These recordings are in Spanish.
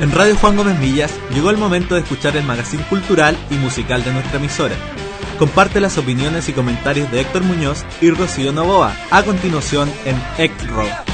En Radio Juan Gómez Millas llegó el momento de escuchar el magazine cultural y musical de nuestra emisora. Comparte las opiniones y comentarios de Héctor Muñoz y Rocío Novoa a continuación en X-Rock.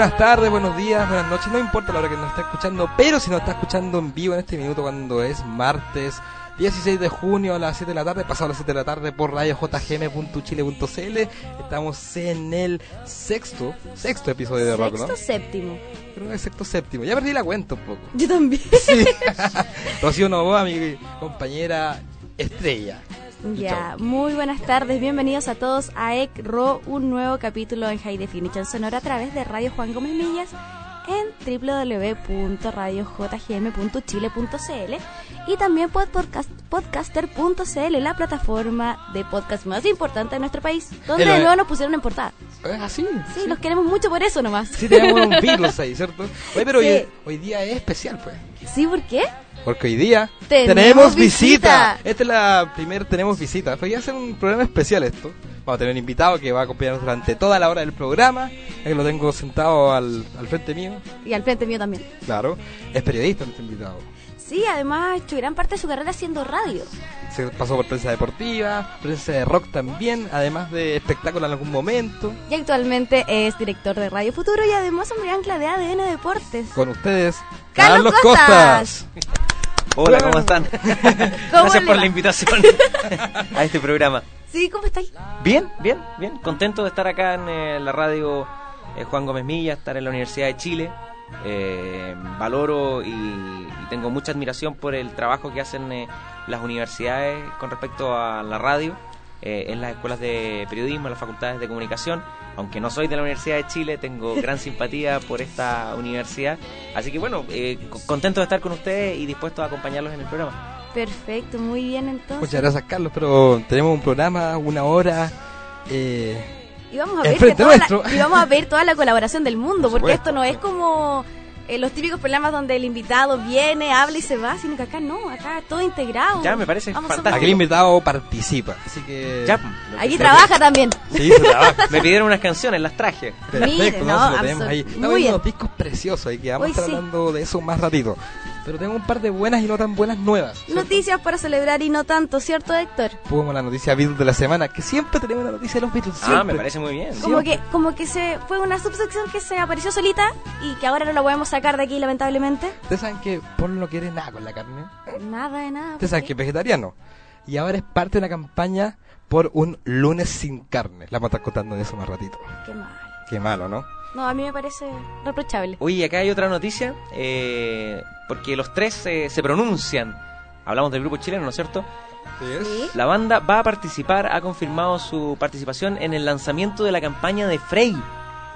Buenas tardes, buenos días, buenas noches, no importa la hora que nos está escuchando, pero si nos está escuchando en vivo en este minuto cuando es martes 16 de junio a las 7 de la tarde, pasado las 7 de la tarde por radiojgm.chile.cl, estamos en el sexto, sexto episodio de Rock, ¿no? Sexto séptimo. Creo que es sexto séptimo, ya perdí la cuenta un poco. Yo también. Sí. Rocío Novoa, mi compañera estrella. Ya, muy buenas tardes, bienvenidos a todos a ECRO, un nuevo capítulo en High Definition Sonora a través de Radio Juan Gómez Millas en www.radiojgm.chile.cl y también por podcast, podcaster.cl, la plataforma de podcast más importante de nuestro país, donde de eh, nuevo nos pusieron en portada. ¿Es así? Sí, los queremos mucho por eso nomás. Sí, tenemos un Beatles ahí, ¿cierto? Oye, pero Sí. hoy, hoy día es especial, pues. ¿Sí? ¿Por qué? Porque hoy día Tenemos visita. Esta es la primera Tenemos visita. Va a ser un programa especial esto. Vamos a tener un invitado que va a acompañarnos durante toda la hora del programa. Que lo tengo sentado al, al frente mío. Y al frente mío también. Claro. Es periodista nuestro invitado. Sí, además ha hecho gran parte de su carrera haciendo radio. Se pasó por prensa deportiva, prensa de rock también, además de espectáculo en algún momento. Y actualmente es director de Radio Futuro y además hombre ancla de ADN Deportes. Con ustedes, Carlos Costas. Hola, ¿cómo están? Gracias por va? la invitación a este programa. Sí, ¿cómo estáis? Bien, bien, bien. Contento de estar acá en eh, la radio eh, Juan Gómez Milla, estar en la Universidad de Chile. Eh, valoro y, y tengo mucha admiración por el trabajo que hacen eh, las universidades con respecto a la radio, eh, en las escuelas de periodismo, en las facultades de comunicación. Aunque no soy de la Universidad de Chile, tengo gran simpatía por esta universidad. Así que bueno, eh, co- contento de estar con ustedes y dispuesto a acompañarlos en el programa. Perfecto, muy bien entonces. Muchas gracias, Carlos. Pero tenemos un programa, una hora. Eh, Y vamos a ver toda la, y vamos a ver toda la colaboración del mundo, porque esto no es como eh, los típicos programas donde el invitado viene, habla y se va, sino que acá no, acá todo integrado. Ya, me parece Vamos fantástico. aquí el invitado participa. Así que. Ya, Aquí trabaja también. Sí, se trabaja. Me pidieron unas canciones, las traje. Perfecto, Mire, no, no, se lo tenemos ahí. Estamos viendo unos discos preciosos y que vamos a estar sí. hablando de eso más ratito. Pero tengo un par de buenas y no tan buenas nuevas. ¿cierto? Noticias para celebrar y no tanto, ¿cierto, Héctor? Como la noticia Beatles de la semana, que siempre tenemos la noticia de los Beatles. Ah, siempre. me parece muy bien. Como Siempre. que, como que se fue una subsección que se apareció solita y que ahora no la podemos sacar de aquí, lamentablemente. Ustedes saben que Paul no quiere nada con la carne. Nada de nada. Ustedes saben ¿por que es vegetariano. Y ahora es parte de una campaña por un lunes sin carne. La vamos a estar contando de eso más ratito. Qué mal. Qué malo, ¿no? No, a mí me parece reprochable. Oye, acá hay otra noticia, eh, porque los tres eh, se pronuncian. Hablamos del grupo chileno, ¿no es cierto? ¿Sí? La banda va a participar, ha confirmado su participación en el lanzamiento de la campaña de Frey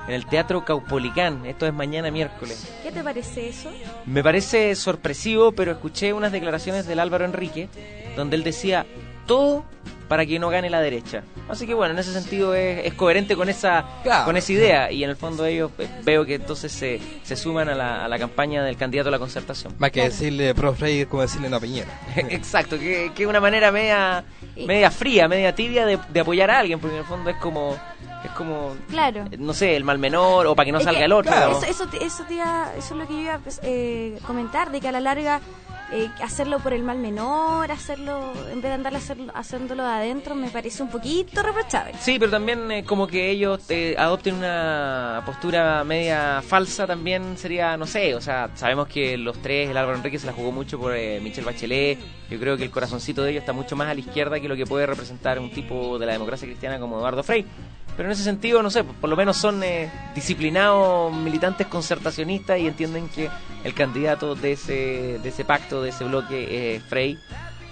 en el Teatro Caupolicán. Esto es mañana miércoles. ¿Qué te parece eso? Me parece sorpresivo, pero escuché unas declaraciones del Álvaro Enrique donde él decía todo para que no gane la derecha. Así que bueno, en ese sentido es, es coherente con esa Claro. con esa idea y en el fondo ellos eh, veo que entonces se, se suman a la, a la campaña del candidato a la concertación. Más que decirle Pro Freire como decirle no a Piñera. Exacto, que que es una manera media media fría, media tibia de, de apoyar a alguien, porque en el fondo es como es como Claro. eh, no sé, el mal menor o para que no Es salga que el otro. claro. Eso, eso, te- eso, te iba- eso es lo que yo iba a eh, comentar, de que a la larga eh, hacerlo por el mal menor, hacerlo, en vez de andar hacerlo, haciéndolo de adentro, me parece un poquito reprochable. Sí, pero también eh, como que ellos eh, adopten una postura media falsa también sería, no sé, o sea, sabemos que los tres, el Álvaro Enrique se la jugó mucho por eh, Michelle Bachelet, yo creo que el corazoncito de ellos está mucho más a la izquierda que lo que puede representar un tipo de la democracia cristiana como Eduardo Frei. Pero en ese sentido, no sé, por lo menos son eh, disciplinados militantes concertacionistas y entienden que el candidato de ese, de ese pacto, de ese bloque, es Frei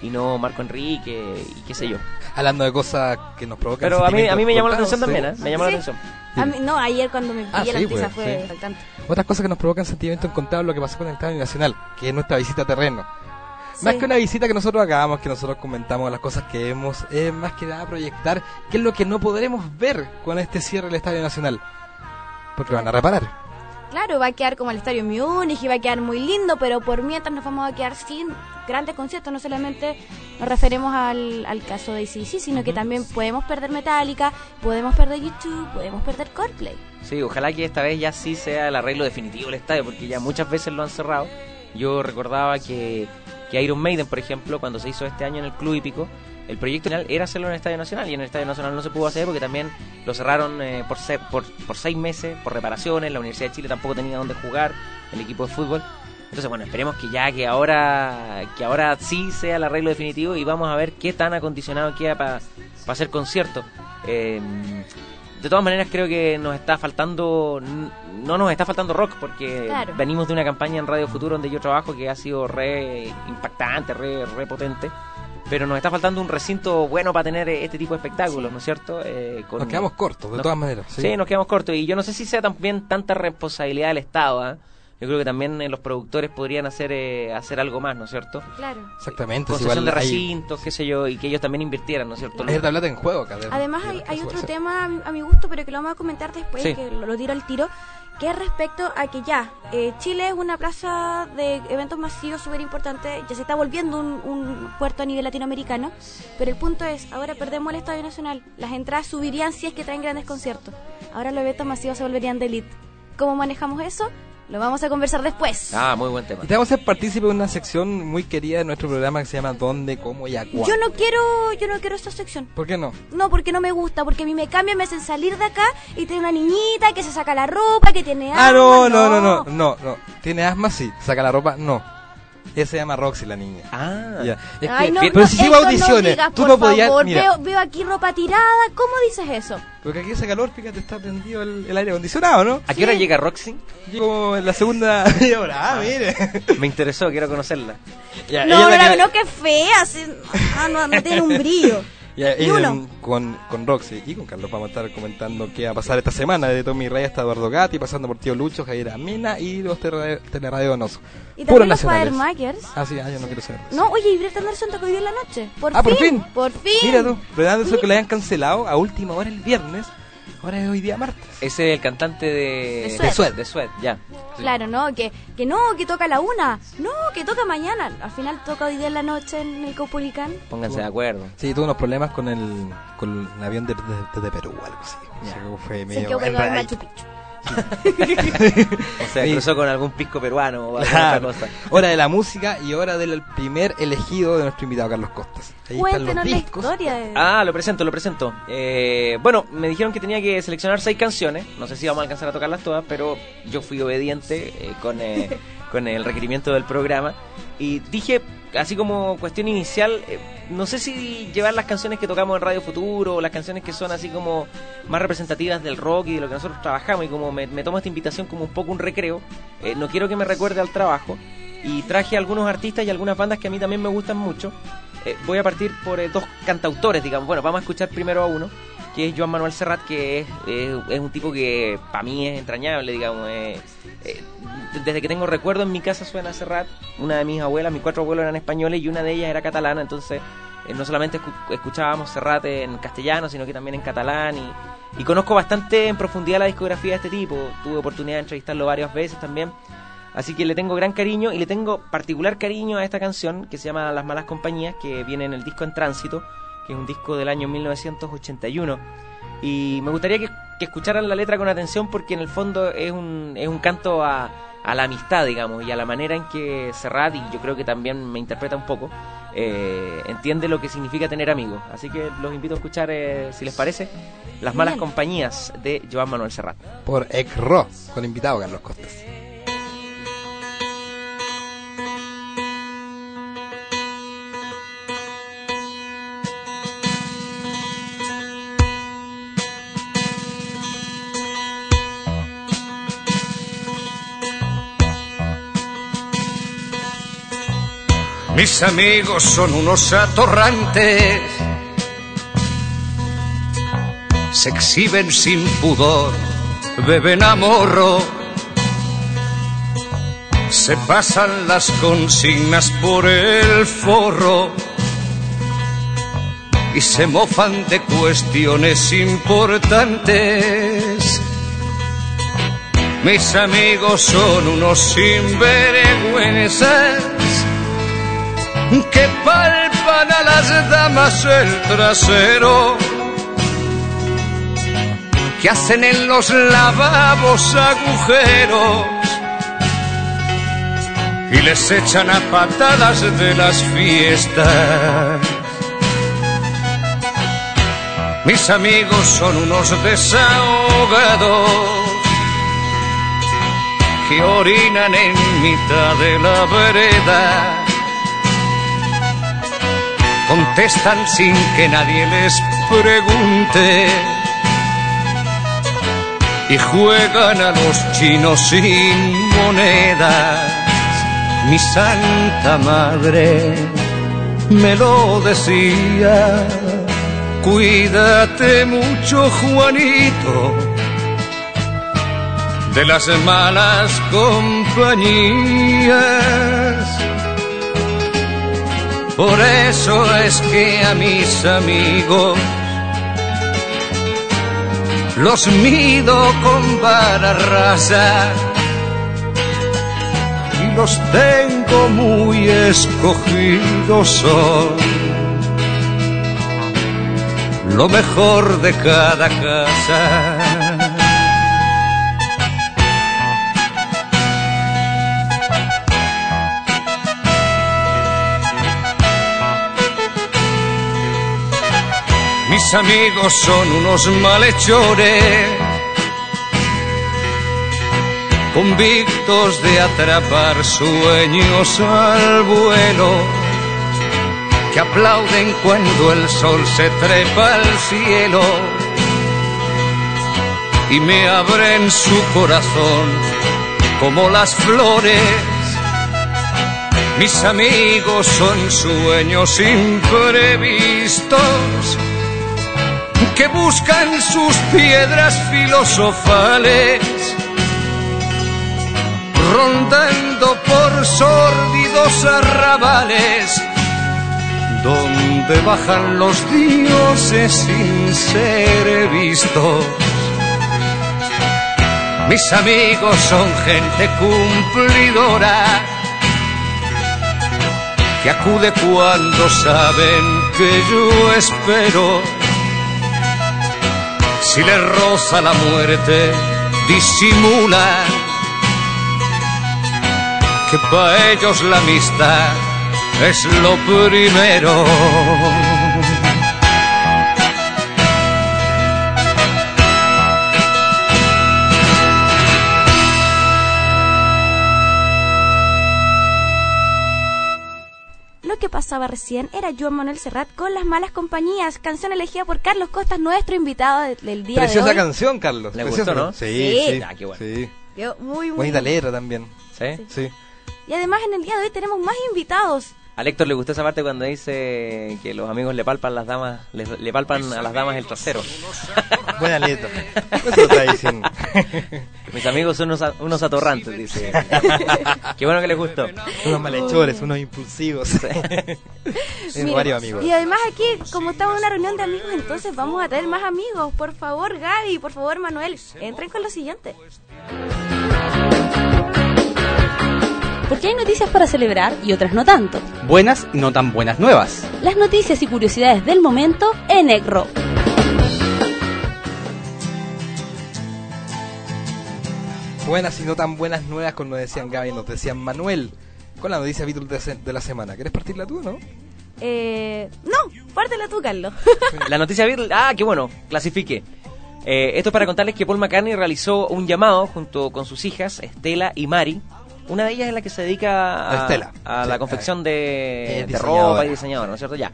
y no Marco Enrique y qué sé yo. Hablando de cosas que nos provocan Pero a mí, a mí me llamó la atención también, ¿eh? Me llamó la Sí. atención. A mí- no, ayer cuando me Ah, pillé la sí, noticia pues, fue sí. impactante. Otras cosas que nos provocan sentimientos encontrados lo que pasó con el Estadio Nacional, que es nuestra visita a terreno. Sí. Más que una visita que nosotros hagamos, que nosotros comentamos las cosas que vemos, es más que nada proyectar qué es lo que no podremos ver con este cierre del Estadio Nacional. Porque lo van a reparar. claro, va a quedar como el Estadio Múnich y va a quedar muy lindo, pero por mientras nos vamos a quedar sin grandes conciertos, no solamente nos referimos al, al caso de ACDC, sino que también podemos perder Metallica, podemos perder YouTube, podemos perder Coldplay. Sí, ojalá que esta vez ya sí sea el arreglo definitivo del estadio, porque ya muchas veces lo han cerrado. Yo recordaba que, que Iron Maiden, por ejemplo, cuando se hizo este año en el Club Hípico, el proyecto final era hacerlo en el Estadio Nacional y en el Estadio Nacional no se pudo hacer porque también lo cerraron eh, por, se- por, por seis meses, por reparaciones, la Universidad de Chile tampoco tenía dónde jugar, el equipo de fútbol. Entonces, bueno, esperemos que ya, que ahora, que ahora sí sea el arreglo definitivo y vamos a ver qué tan acondicionado queda para hacer conciertos. Eh, de todas maneras, creo que nos está faltando, n- no nos está faltando rock, porque Claro. venimos de una campaña en Radio Futuro donde yo trabajo que ha sido re impactante, re, re potente. Pero nos está faltando un recinto bueno para tener eh, este tipo de espectáculos, ¿no es cierto? Eh, con- Nos quedamos cortos, de Nos- todas maneras. Sí. nos quedamos cortos. Y yo no sé si sea también tanta responsabilidad del Estado. ¿ah? Yo creo que también eh, los productores podrían hacer eh, hacer algo más, ¿no es cierto? Claro. Exactamente. es Concesión de igual hay- recintos, qué sé yo, y que ellos también invirtieran, ¿no es cierto? Hay plata en juego acá. de- Además de- hay, de- hay de- otro de- tema a mi- a mi gusto, pero que lo vamos a comentar después, Sí. que lo, lo tiro al tiro, que es respecto a que ya, eh, Chile es una plaza de eventos masivos súper importante, ya se está volviendo un, un puerto a nivel latinoamericano, pero el punto es, ahora perdemos el Estadio Nacional, las entradas subirían si es que traen grandes conciertos, ahora los eventos masivos se volverían de elite. ¿Cómo manejamos eso? Lo vamos a conversar después. Ah, muy buen tema. Y te vamos a ser partícipe de una sección muy querida de nuestro programa que se llama ¿Dónde, cómo y a cuándo? Yo no quiero, yo no quiero esta sección. ¿Por qué no? No, porque no me gusta, porque a mí me cambian, me hacen salir de acá y tiene una niñita que se saca la ropa, que tiene Ah, no, asma, no, no, no, no, no. ¿Tiene asma? Sí. ¿Saca la ropa? No. Ella se llama Roxy, la niña. Ah, Ya. Es Ay, que, no, pero no, si no audiciones, digas, tú por no podías. favor. Mira, Veo, veo aquí ropa tirada, ¿cómo dices eso? porque aquí hace calor, fíjate, está prendido el, el aire acondicionado, ¿no? ¿a qué hora llega Roxy? Llego en la segunda media hora. Ah, mire. Me interesó, quiero conocerla. Ya, No, ella no, la no, que- no, qué fea, sí, ah, no, no tiene un brillo. Ya, y, uno. con, con Roxy y con Carlos vamos a estar comentando qué va a pasar esta semana de Tommy Rey hasta Eduardo Gatti, pasando por Tío Lucho, Javier Amena y los Donoso. Y Puros también los nacionales. Firemakers. Ah, sí, ah, yo no quiero saber. No, oye, y Brett Anderson tocó hoy día en la noche. Por Ah, fin. por fin. Por fin. Mira tú, ¿verdad? Eso que le hayan cancelado a última hora el viernes, ahora es hoy día martes. Ese es el cantante de... De Sued. De Sued. De Sued, ya. Claro, ¿no? Que, que no, que toca a la una. No, que toca mañana. Al final toca hoy día en la noche en el Caupolicán. Pónganse de acuerdo. Sí, tuvo unos problemas con el, con el avión de, de, de Perú o algo así. O sea, que fue Se medio quedó pegado O sea, cruzó con algún pisco peruano o alguna Claro. otra cosa. Hora de la música y hora del primer elegido de nuestro invitado Carlos Costas. Ahí están Cuéntenos los la discos. historia de... Ah, lo presento, lo presento. Eh, bueno, me dijeron que tenía que seleccionar seis canciones. No sé si vamos a alcanzar a tocarlas todas, pero yo fui obediente eh, con, eh, con el requerimiento del programa. Y dije, así como cuestión inicial, eh, no sé si llevar las canciones que tocamos en Radio Futuro las canciones que son así como más representativas del rock y de lo que nosotros trabajamos. Y como me, me tomo esta invitación como un poco un recreo, eh, no quiero que me recuerde al trabajo. Y traje algunos artistas y algunas bandas que a mí también me gustan mucho. Eh, voy a partir por eh, dos cantautores, digamos. Bueno, vamos a escuchar primero a uno, que es Joan Manuel Serrat, que es, es- un tipo que para mí es entrañable, digamos. eh, eh, desde que tengo recuerdo en mi casa suena Serrat. Una de mis abuelas, mis cuatro abuelos eran españoles y una de ellas era catalana, entonces eh, no solamente escu- escuchábamos Serrat en castellano, sino que también en catalán. Y, y conozco bastante en profundidad la discografía de este tipo. Tuve oportunidad de entrevistarlo varias veces también. Así que le tengo gran cariño y le tengo particular cariño a esta canción que se llama Las Malas Compañías, que viene en el disco En Tránsito, que es un disco del año 1981. Y me gustaría que, que escucharan la letra con atención porque en el fondo es un, es un canto a, a la amistad, digamos, y a la manera en que Serrat, y yo creo que también me interpreta un poco, eh, entiende lo que significa tener amigos. Así que los invito a escuchar, eh, si les parece, Las Malas. Compañías de Joan Manuel Serrat. Por ECRO, con invitado Carlos Costas. Mis amigos son unos atorrantes, se exhiben sin pudor, beben a morro, se pasan las consignas por el forro. Y se mofan de cuestiones importantes. Mis amigos son unos sinvergüenzas que palpan a las damas el trasero, que hacen en los lavabos agujeros y les echan a patadas de las fiestas. Mis amigos son unos desahogados que orinan en mitad de la vereda. Contestan sin que nadie les pregunte y juegan a los chinos sin monedas. Mi santa madre me lo decía, cuídate mucho Juanito de las malas compañías. Por eso es que a mis amigos los mido con vara y los tengo muy escogidos son lo mejor de cada casa. Mis amigos son unos malhechores, convictos de atrapar sueños al vuelo, que aplauden cuando el sol se trepa al cielo y me abren su corazón como las flores. Mis amigos son sueños imprevistos que buscan sus piedras filosofales, rondando por sórdidos arrabales, donde bajan los dioses sin ser vistos. Mis amigos son gente cumplidora que acude cuando saben que yo espero si le roza la muerte, disimula que para ellos la amistad es lo primero. Que pasaba recién era Joan Manuel Serrat con Las Malas Compañías, canción elegida por Carlos Costas, nuestro invitado de- del día Preciosa de hoy. canción, Carlos. ¿Le Preciosa, gustó, no? Sí, Sí. sí. Ah, qué bueno. sí. Quedó muy, muy Bonita letra también. ¿Sí? Sí. Y además en el día de hoy tenemos más invitados. A Héctor le gustó esa parte cuando dice que los amigos le palpan las damas, le, le palpan a las damas el trasero. Buena letra. Eso lo está diciendo. Mis amigos son unos, a- unos atorrantes, dice. Qué bueno que les gustó. unos malhechores, unos impulsivos. Mira, varios amigos. Y además aquí, como estamos en una reunión de amigos, entonces vamos a tener más amigos. Por favor, Gaby, por favor, Manuel, entren con lo siguiente. Porque hay noticias para celebrar y otras no tanto. Buenas y no tan buenas nuevas. Las noticias y curiosidades del momento en ECRO. Buenas y no tan buenas nuevas, como nos decían Gaby, nos decían Manuel. Con la noticia Beatles de, la semana. ¿Quieres partirla tú, no? Eh, no, pártela tú, Carlos. La noticia Beatle, ah, qué bueno, clasifique. Eh, esto es para contarles que Paul McCartney realizó un llamado junto con sus hijas, Estela y Mari. Una de ellas es la que se dedica a, Estela. a Sí, la confección de, de ropa y diseñadora, ¿no es cierto? Ya.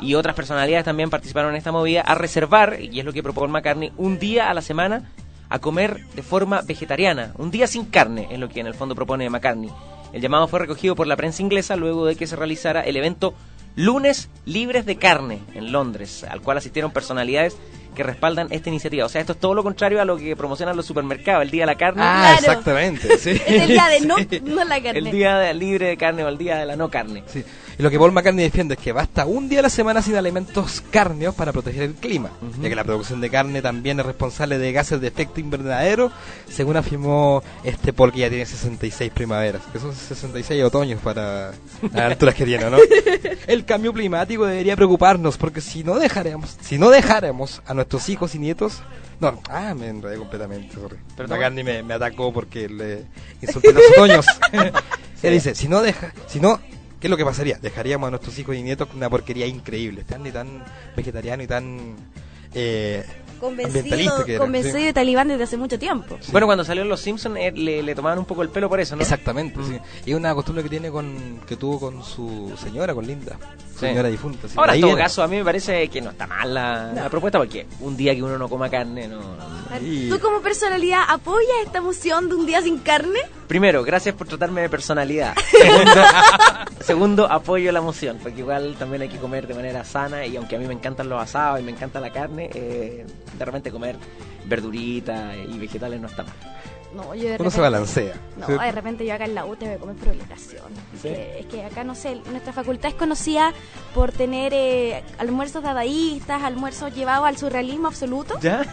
Y otras personalidades también participaron en esta movida a reservar, y es lo que propone McCartney, un día a la semana a comer de forma vegetariana. Un día sin carne es lo que en el fondo propone McCartney. El llamado fue recogido por la prensa inglesa luego de que se realizara el evento Lunes Libres de Carne en Londres, al cual asistieron personalidades que respaldan esta iniciativa. O sea, esto es todo lo contrario a lo que promocionan los supermercados, el Día de la Carne. Ah, Claro. exactamente. Sí. Es el día de no, Sí. no la carne. el día de- libre de carne o el día de la no carne. Sí. Y lo que Paul McCartney defiende es que basta un día a la semana sin alimentos cárneos para proteger el clima, ya que la producción de carne también es responsable de gases de efecto invernadero, según afirmó este Paul que ya tiene 66 primaveras, que son 66 otoños para las alturas que tiene, ¿no? El cambio climático debería preocuparnos porque si no dejaremos, si no dejáramos a nuestros hijos y nietos no, ah, me enredé completamente, sorry. Pero McCartney me, me atacó porque le insulté los otoños. Él dice, si no deja, si no, ¿qué es lo que pasaría? Dejaríamos a nuestros hijos y nietos con una porquería increíble, tan y tan vegetariano y tan eh, Convencido, ambientalista que era. convencido sí. de talibán desde hace mucho tiempo. Bueno, cuando salieron los Simpsons eh, le, le tomaban un poco el pelo por eso, ¿no? Exactamente, Mm. sí. Y es una costumbre que tiene con que tuvo con su señora, con Linda, señora difunta. sí. Ahora, en todo viene. caso, a mí me parece que no está mal la, la propuesta porque un día que uno no coma carne, no... Y- ¿Tú como personalidad apoyas esta moción de un día sin carne? Primero, gracias por tratarme de personalidad. Segundo, segundo, apoyo la moción, porque igual también hay que comer de manera sana y aunque a mí me encantan los asados y me encanta la carne, eh, de repente comer verdurita y vegetales no está mal. No, yo de Uno repente, se balancea. No, ¿sí? de repente yo acá en la U te voy a comer por obligación. Es, ¿Sí? que, es que acá, no sé, nuestra facultad es conocida por tener eh, almuerzos dadaístas, almuerzos llevados al surrealismo absoluto. ¿Ya?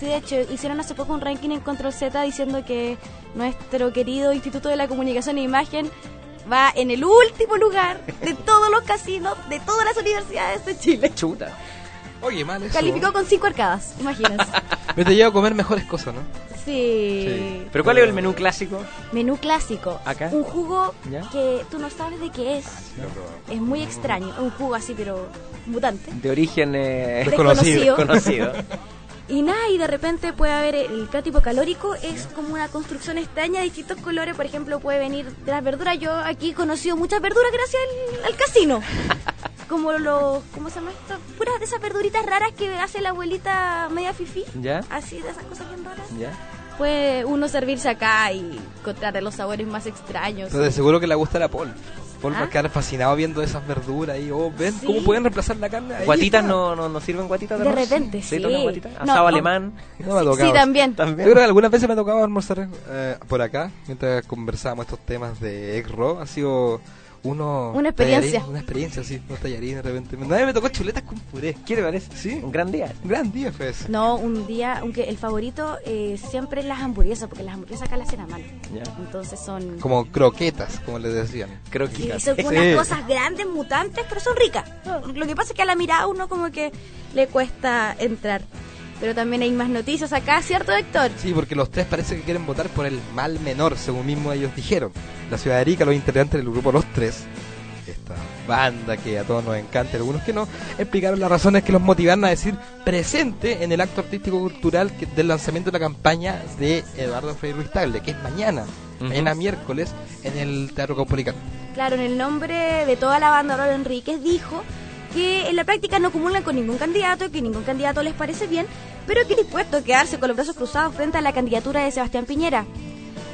Sí, de hecho, hicieron hace poco un ranking en Control Z diciendo que nuestro querido Instituto de la Comunicación e Imagen va en el último lugar de todos los casinos de todas las universidades de Chile. Chuta. Oye, mal eso. Calificó con cinco arcadas, imagínense. Me te llevo a comer mejores cosas, ¿no? Sí. Sí. ¿Pero cuál es el menú clásico? Menú clásico. Acá. Un jugo ¿Ya? que tú no sabes de qué es. Es muy extraño. Un jugo así, pero mutante. De origen eh, Desconocido. conocido. Y nada, y de repente puede haber el plato hipocalórico, es como una construcción extraña de distintos colores. Por ejemplo, puede venir de las verduras. Yo aquí he conocido muchas verduras gracias al, al casino. Como los, ¿cómo se llama esto? Puras de esas verduritas raras que hace la abuelita media fifi. ¿Ya? Así, de esas cosas bien raras. ¿Ya? Puede uno servirse acá y encontrar los sabores más extraños. Pero de seguro que le gusta la Paul. Paul ¿Ah? va a quedar fascinado viendo esas verduras y oh, ven Sí. cómo pueden reemplazar la carne. Ahí ¿Guatitas no, no, no sirven guatitas De repente, sí. No, Asado no. alemán. No me ha tocado. Sí, también. Yo creo que algunas veces me ha tocado almorzar eh, por acá, mientras conversábamos estos temas de egg roll. Ha sido uno... Una experiencia. tallarín- una experiencia, sí. Unos tallarines de repente. Una vez me tocó chuletas con puré. ¿Qué te parece? Sí. Un gran día. Un gran día fue ese. No, un día, aunque el favorito eh, siempre es las hamburguesas, porque las hamburguesas acá las hacen a mano. Entonces son... Como croquetas, como les decían. Sí, que son Sí. unas cosas grandes, mutantes, pero son ricas. Lo que pasa es que a la mirada a uno como que le cuesta entrar. Pero también hay más noticias acá, ¿cierto, Héctor? Sí, porque los tres parece que quieren votar por el mal menor, según mismo ellos dijeron. La ciudad de Arica, los integrantes del grupo Los Tres, esta banda que a todos nos encanta y algunos que no, explicaron las razones que los motivaron a decir presente en el acto artístico cultural que- del lanzamiento de la campaña de Eduardo Frei Ruiz Tagle, que es mañana, mañana miércoles, en el Teatro Caupolicán. Claro, en el nombre de toda la banda, Aurora Enríquez dijo que en la práctica no comulgan con ningún candidato, que ningún candidato les parece bien, pero que dispuesto a quedarse con los brazos cruzados frente a la candidatura de Sebastián Piñera.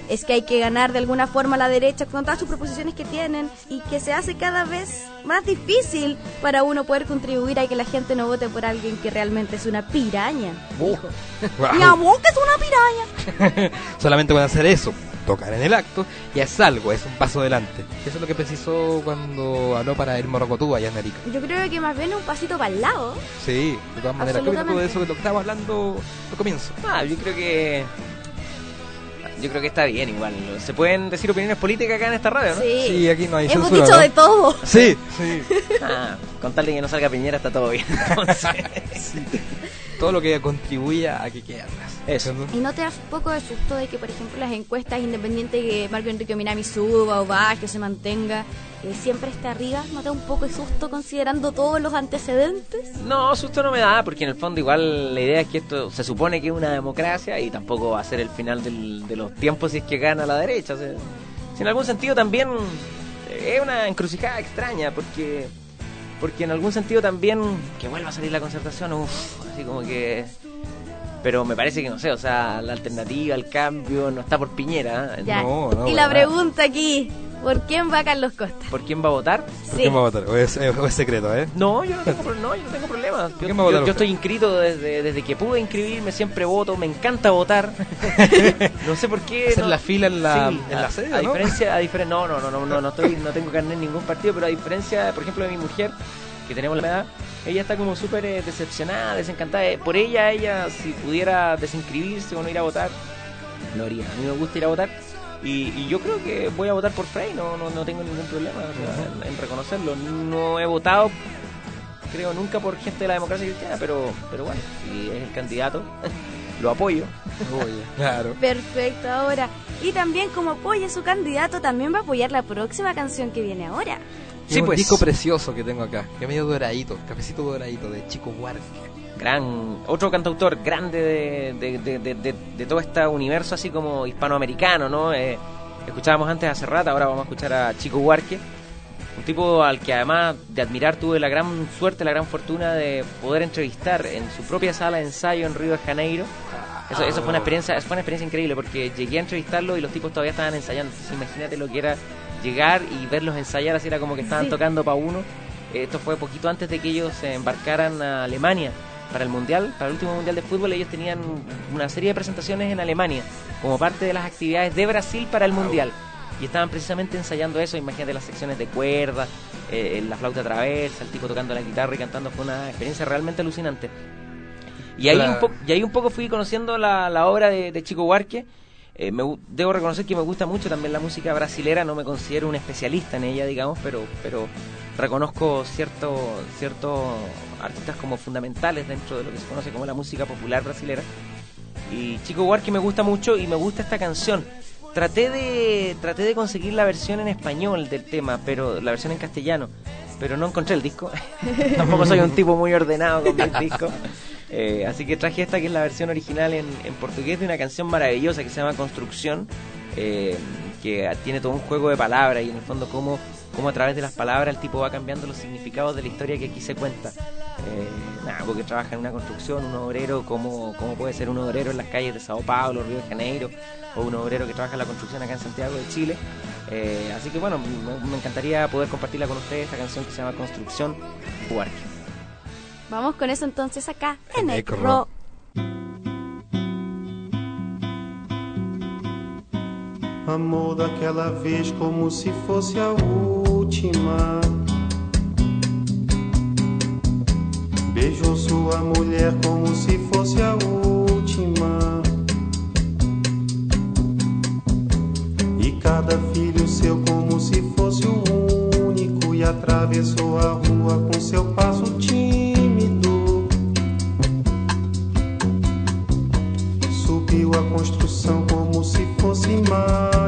Es que hay que ganar de alguna forma a la derecha con todas sus proposiciones que tienen y que se hace cada vez más difícil para uno poder contribuir a que la gente no vote por alguien que realmente es una piraña. Dijo. Mi amor, que es una piraña. Solamente pueden hacer eso, tocar en el acto, y es algo, es un paso adelante. Eso es lo que precisó cuando habló para el Morocotú allá en Arica. Yo creo que más bien un pasito para el lado. Sí, de todas maneras. ¿Qué opinas tú de eso de lo que estábamos hablando al comienzo? Ah, yo creo que. Yo creo que está bien igual. Se pueden decir opiniones políticas acá en esta radio, ¿no? Sí. Sí, aquí no hay Hemos censura, dicho ¿no? de todo. Sí, sí. Ah, con tal de que no salga Piñera está todo bien. Entonces, Todo lo que contribuya a que quede atrás. Eso. ¿Cierto? ¿Y no te das un poco de susto de que, por ejemplo, las encuestas independientes que Marco Enrique Minami suba o baje o se mantenga, eh, siempre esté arriba? ¿No te da un poco de susto considerando todos los antecedentes? no, susto no me da, porque en el fondo igual la idea es que esto se supone que es una democracia y tampoco va a ser el final del- de los tiempos si es que gana la derecha. O sea, si en algún sentido también es una encrucijada extraña, porque porque en algún sentido también que vuelva a salir la concertación, uff, así como que... Pero me parece que no sé, o sea, la alternativa, el cambio, no está por Piñera. ¿eh? Ya. No, no, y la pregunta aquí, ¿Por quién va Carlos Costa? ¿Por quién va a votar? ¿Por Sí. quién va a votar? O es, o es secreto, ¿eh? No, yo no tengo, pro- no, yo no tengo problema. Yo, quién va a votar yo- estoy inscrito desde, desde que pude inscribirme, siempre voto, me encanta votar. no sé por qué. Hacer no- la fila en la, Sí, en a, la sede, a ¿no? diferencia, a diferen- no, no, no, no, no, no estoy, no tengo carnet en ningún partido, pero a diferencia, por ejemplo, de mi mujer, que tenemos la edad, ella está como súper eh, decepcionada, desencantada. Eh, Por ella, ella, si pudiera desinscribirse o no ir a votar, lo haría. A mí me gusta ir a votar. Y, y yo creo que voy a votar por Frey, no, no, no tengo ningún problema o sea, en, en reconocerlo. No he votado, creo, nunca por gente de la democracia cristiana, pero, pero bueno, si es el candidato, lo apoyo. Oye, claro. Perfecto, ahora. Y también como apoya a su candidato, también va a apoyar la próxima canción que viene ahora. Sí, Es un pues. disco precioso que tengo acá, que es medio doradito, cafecito doradito de Chico Huarque. Gran otro cantautor grande de, de, de, todo este universo así como hispanoamericano, ¿no? Eh, escuchábamos antes a Serrat, ahora vamos a escuchar a Chico Huarque, un tipo al que además de admirar tuve la gran suerte, la gran fortuna de poder entrevistar en su propia sala de ensayo en Río de Janeiro. Eso, eso fue una experiencia, fue una experiencia increíble porque llegué a entrevistarlo y los tipos todavía estaban ensayando. Entonces, imagínate lo que era llegar y verlos ensayar, así era como que estaban Sí. tocando para uno. Esto fue poquito antes de que ellos se embarcaran a Alemania para el mundial, para el último mundial de fútbol. Ellos tenían una serie de presentaciones en Alemania como parte de las actividades de Brasil para el mundial. Y estaban precisamente ensayando eso. Imagínate las secciones de cuerda, eh, la flauta traversa, el tipo tocando la guitarra y cantando. Fue una experiencia realmente alucinante. Y ahí, Claro. un, y ahí un poco fui conociendo la, la obra de, de Chico Huarque. Eh, me debo reconocer que me gusta mucho también la música brasilera, no me considero un especialista en ella, digamos, pero, pero reconozco ciertos ciertos artistas como fundamentales dentro de lo que se conoce como la música popular brasilera. Y Chico Huarque me gusta mucho y me gusta esta canción. Traté de traté de conseguir la versión en español del tema, pero la versión en castellano, pero no encontré el disco. Tampoco soy un tipo muy ordenado con mis discos. Eh, así que traje esta que es la versión original en, en portugués de una canción maravillosa que se llama Construcción, eh, que tiene todo un juego de palabras y en el fondo cómo, cómo a través de las palabras el tipo va cambiando los significados de la historia que aquí se cuenta. Eh, nada, porque trabaja en una construcción, un obrero, como, como puede ser un obrero en las calles de Sao Paulo, Río de Janeiro, o un obrero que trabaja en la construcción acá en Santiago de Chile. Eh, así que bueno, me, me encantaría poder compartirla con ustedes, esta canción que se llama Construcción Huarque. Vamos con eso entonces acá en En Ecro. Ecro. Amor daquela vez como se fosse a última. Beijou sua mulher como se fosse a última. E cada filho seu como se fosse o único. E atravessou a rua com seu passo tímido. Subiu a construção como se fosse máquina.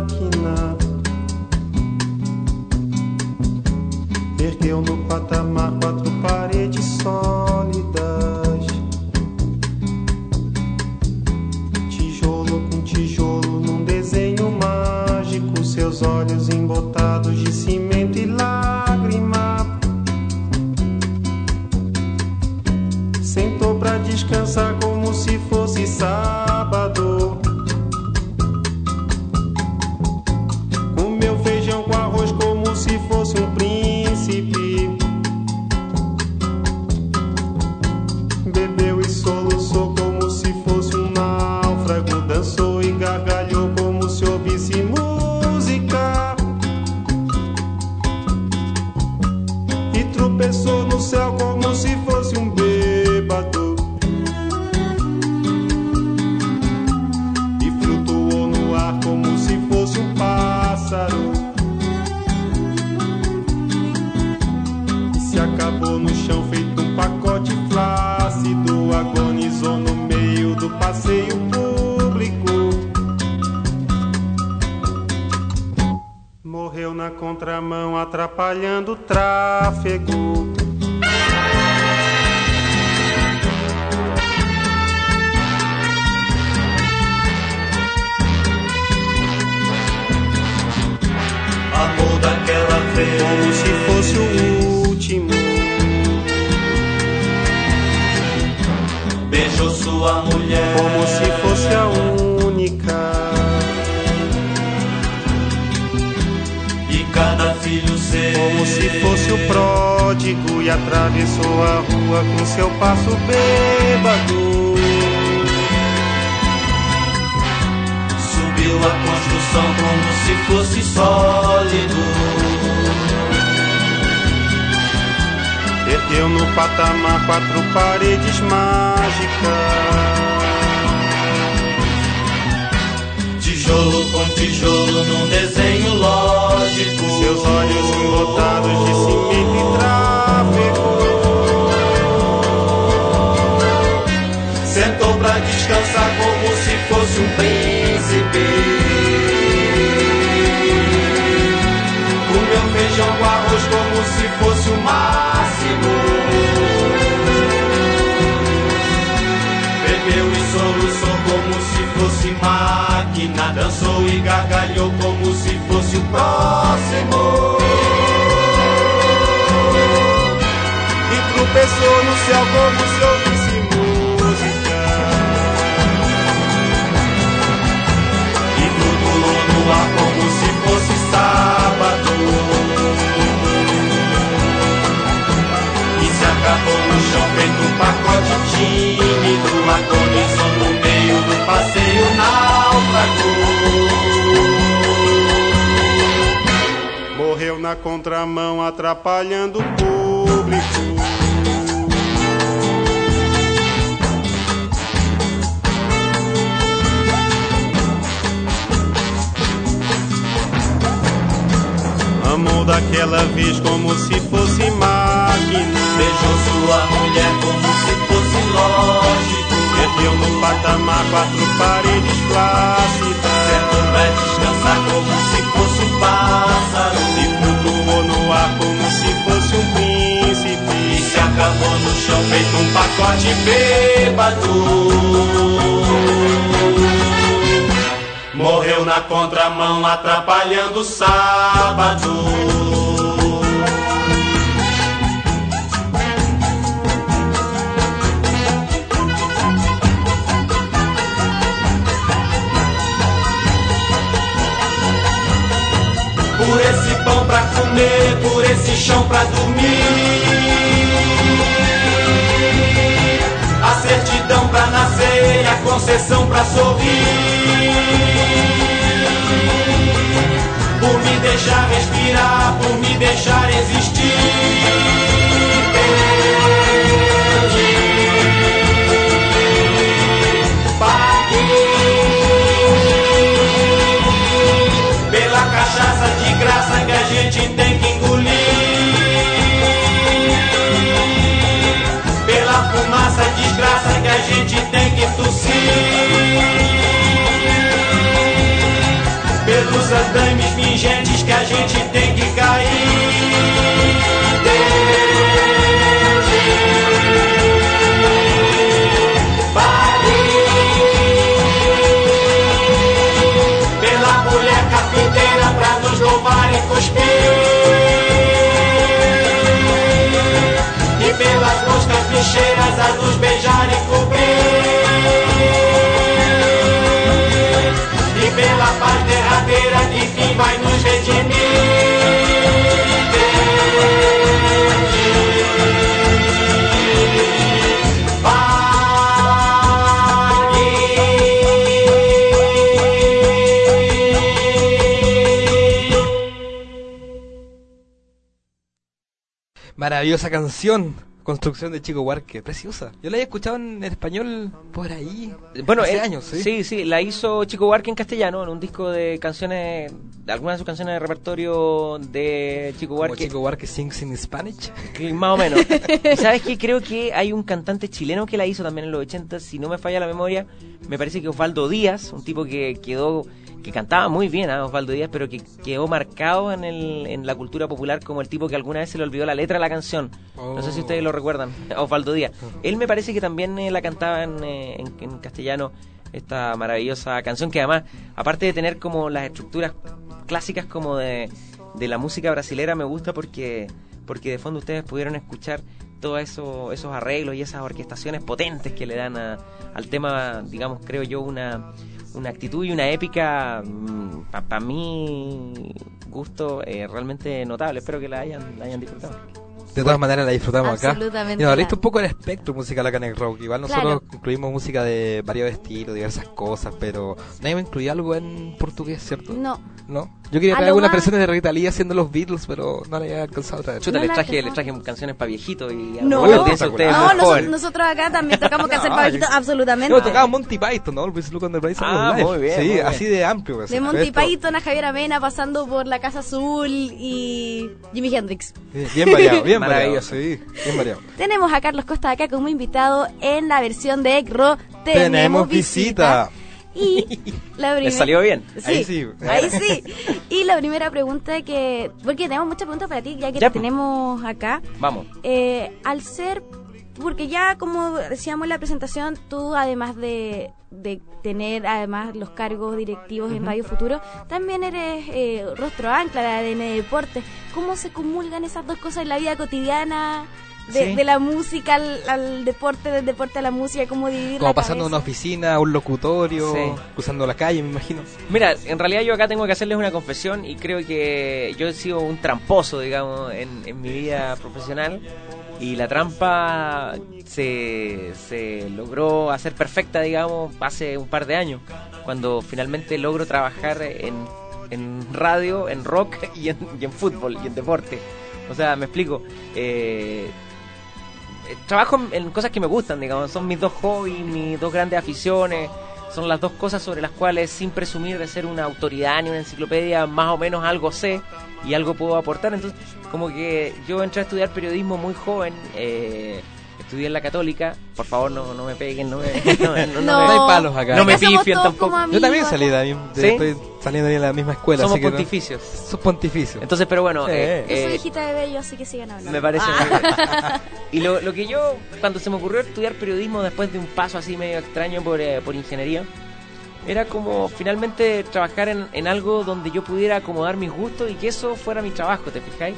Na contramão, atrapalhando o público. Amou daquela vez como se fosse máquina. Beijou sua mulher como se fosse lógico. Perdeu no patamar quatro paredes plácidas. Sentou pra descansar como se fosse um pássaro. E flutuou no ar como se fosse um E príncipe. se acabou no chão feito um pacote bêbado. Morreu na contramão atrapalhando o sábado. Por esse pão pra comer, por esse chão pra dormir. A certidão pra nascer, a concessão pra sorrir. Por me deixar respirar, por me deixar existir. Gente tem que engolir. Pela fumaça desgraça que a gente tem que tossir. Pelos andames pingentes que a gente tem que cair. Bicheiras a nos beijar e cobrir. E pela paz derradeira que fim vai nos redimir. Maravillosa canción. Construcción de Chico Huarque. Preciosa. Yo la había escuchado en español por ahí. Bueno, hace él- años, ¿sí? sí, sí, la hizo Chico Huarque en castellano, en un disco de canciones, de algunas de sus canciones de repertorio de Chico Como Huarque. Chico Huarque sings in Spanish. Que Más o menos. ¿Y ¿Sabes qué? Creo que hay un cantante chileno que la hizo también en los 80, si no me falla la memoria, me parece que Osvaldo Díaz, un tipo que quedó que cantaba muy bien a Osvaldo Díaz, pero que quedó marcado en, el, en la cultura popular como el tipo que alguna vez se le olvidó la letra de la canción. No sé si ustedes lo recuerdan, a Osvaldo Díaz. Él me parece que también eh, la cantaba en, eh, en- en castellano, esta maravillosa canción que además, aparte de tener como las estructuras clásicas como de, de la música brasilera, me gusta porque, porque de fondo ustedes pudieron escuchar todos eso, esos arreglos y esas orquestaciones potentes que le dan a- al tema, digamos, creo yo, una, una actitud y una épica, para mí, gusto eh, realmente notable. Espero que la hayan, la hayan disfrutado. De todas maneras la disfrutamos acá. Absolutamente. Y nos claro. un poco el espectro musical acá en el rock. Igual nosotros incluimos música de varios estilos, diversas cosas, pero nadie me incluía algo en portugués, ¿cierto? No. ¿No? Yo quería lo algunas más- versiones de Rita Lee haciendo los Beatles, pero no la había alcanzado a traer. Chuta, No les traje, les traje canciones para viejitos y No. de ustedes No, nosotros, nosotros acá también tocamos No, Pavito, yo- absolutamente. No, tocaba Monty Python, ¿no? Luis Look on the Ah, muy bien, Sí, muy bien. así de amplio. De Monty. Python a Javier Amena pasando por la Casa Azul y Jimi Hendrix. Bien, bien variado, bien variado. Maravilloso. Sí, bien variado. Tenemos a Carlos Costa acá como invitado en la versión de Ecro. Tenemos, Tenemos visita. visita. Y la primera... Salió bien. Sí, Ahí sí. ahí sí. Y la primera pregunta que... Porque tenemos muchas preguntas para ti, ya que Ya, te pues. tenemos acá. Vamos. Eh, al ser... Porque ya, como decíamos en la presentación, tú además de, de tener además los cargos directivos en Radio Futuro, también eres eh, rostro ancla de ADN Deportes. ¿Cómo se comulgan esas dos cosas en la vida cotidiana? De, Sí. de la música al, al deporte, del deporte a la música, cómo dividir Como la pasando de una oficina a un locutorio, Sí. cruzando la calle, me imagino. Mira, en realidad yo acá tengo que hacerles una confesión y creo que yo he sido un tramposo, digamos, en, en mi vida profesional. Y la trampa se, se logró hacer perfecta, digamos, hace un par de años, cuando finalmente logro trabajar en, en radio, en rock y en, y en fútbol y en deporte. O sea, me explico. Eh, trabajo en, cosas que me gustan, digamos, son mis dos hobbies, mis dos grandes aficiones, son las dos cosas sobre las cuales, sin presumir de ser una autoridad ni una enciclopedia, más o menos algo sé y algo puedo aportar. Entonces, como que yo entré a estudiar periodismo muy joven, eh, estudié en la Católica, por favor no, no me peguen, no me, no, no- no No, me- No hay palos acá. No me somos todos tampoco. Yo también salí de estoy saliendo de la misma escuela. Somos así que no- pontificios. Sos pontificio. Entonces, pero bueno, Sí. eh, Yo soy eh, hijita de Bello, así que sigan hablando. Me parece Ah. muy bien. Y lo, lo que yo, cuando se me ocurrió estudiar periodismo después de un paso así medio extraño por, eh, por ingeniería, era como finalmente trabajar en, en algo donde yo pudiera acomodar mis gustos y que eso fuera mi trabajo, ¿te fijáis?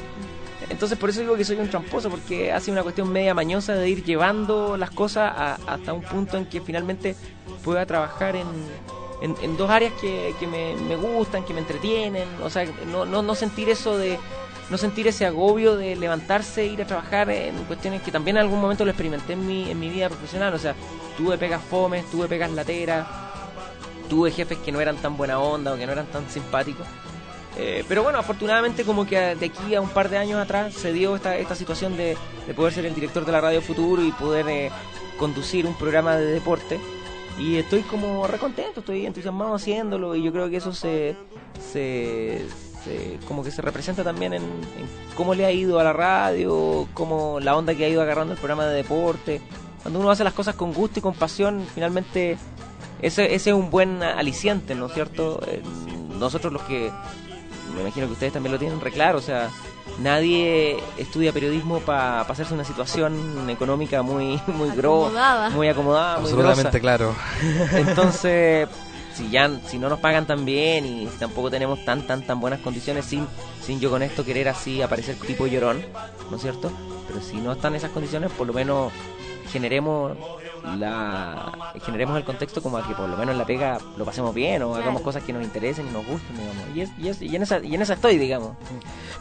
Entonces por eso digo que soy un tramposo, porque hace una cuestión media mañosa de ir llevando las cosas a- hasta un punto en que finalmente pueda trabajar en, en, dos áreas que, que me, me gustan, que me entretienen, o sea, no, no, no sentir eso de no sentir ese agobio de levantarse e ir a trabajar en cuestiones que también en algún momento lo experimenté en mi, en mi vida profesional, o sea, tuve pegas fomes, tuve pegas lateras, tuve jefes que no eran tan buena onda o que no eran tan simpáticos. Eh, pero bueno, afortunadamente como que de aquí a un par de años atrás se dio esta, esta situación de, de poder ser el director de la Radio Futuro y poder eh, conducir un programa de deporte. Y estoy como recontento, estoy entusiasmado haciéndolo y yo creo que eso se, se, se- como que se representa también en, cómo le ha ido a la radio, cómo la onda que ha ido agarrando el programa de deporte. Cuando uno hace las cosas con gusto y con pasión, finalmente ese, ese es un buen aliciente, ¿no es cierto? Eh, nosotros los que, me imagino que ustedes también lo tienen re claro, o sea, nadie estudia periodismo para hacerse una situación económica muy muy gro- Acomodada. muy acomodada, Absolutamente claro. Entonces, si ya si no nos pagan tan bien y si tampoco tenemos tan tan tan buenas condiciones sin sin yo con esto querer así aparecer tipo llorón, ¿no es cierto? Pero si no están esas condiciones, por lo menos generemos la generemos el contexto como a que por lo menos en la pega lo pasemos bien o hagamos cosas que nos interesen y nos gusten, digamos. Y, es- y, es- y en esa y en esa estoy, digamos.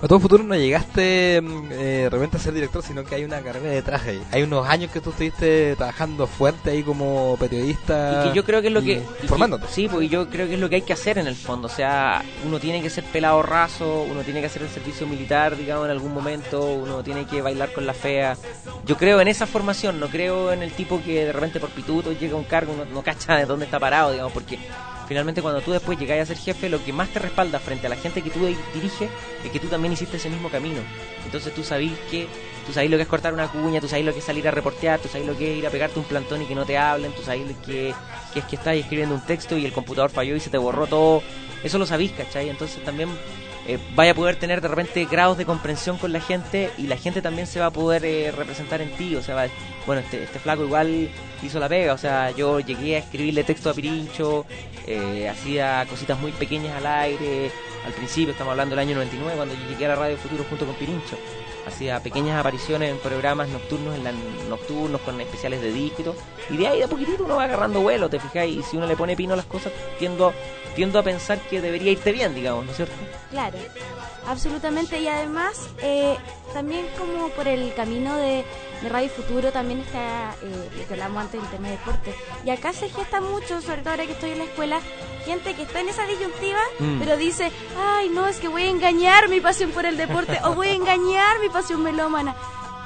A todo futuro no llegaste mm, eh, de repente a ser director, sino que hay una carrera detrás ahí. Hay unos años que tú estuviste trabajando fuerte ahí como periodista. Y que yo creo que es lo que- Formándote. sí, porque yo creo que es lo que hay que hacer en el fondo. O sea, uno tiene que ser pelado raso, uno tiene que hacer el servicio militar, digamos, en algún momento, uno tiene que bailar con la fea. Yo creo en esa formación, no creo en el tipo que de repente por pituto llega un cargo, no, cacha de dónde está parado, digamos, porque finalmente cuando tú después llegas a ser jefe, lo que más te respalda frente a la gente que tú diriges es que tú también hiciste ese mismo camino. Entonces tú sabís que tú sabés lo que es cortar una cuña, tú sabés lo que es salir a reportear, tú sabés lo que es ir a pegarte un plantón y que no te hablen, tú sabés lo que, que es que estás escribiendo un texto y el computador falló y se te borró todo. Eso lo sabís, ¿cachai? Entonces también eh, vaya a poder tener de repente grados de comprensión con la gente y la gente también se va a poder eh, representar en ti. O sea, va- bueno, este, este flaco igual hizo la pega. O sea, yo llegué a escribirle texto a Pirincho, eh, hacía cositas muy pequeñas al aire, al principio, estamos hablando del año 99, cuando yo llegué a la Radio Futuro junto con Pirincho. Hacía pequeñas apariciones en programas nocturnos, en la, nocturnos con especiales de disco y de ahí de poquitito uno va agarrando vuelo, te fijáis. Y si uno le pone pino a las cosas, tiendo, tiendo a pensar que debería irte bien, digamos, ¿no es cierto? Claro, absolutamente. Y además, eh, también como por el camino de, de Radio Futuro, también está eh, que hablamos antes del tema de deporte. Y acá se gesta mucho, sobre todo ahora que estoy en la escuela, gente que está en esa disyuntiva, Mm. pero dice, ay, no, es que voy a engañar mi pasión por el deporte o voy a engañar mi pasión melómana.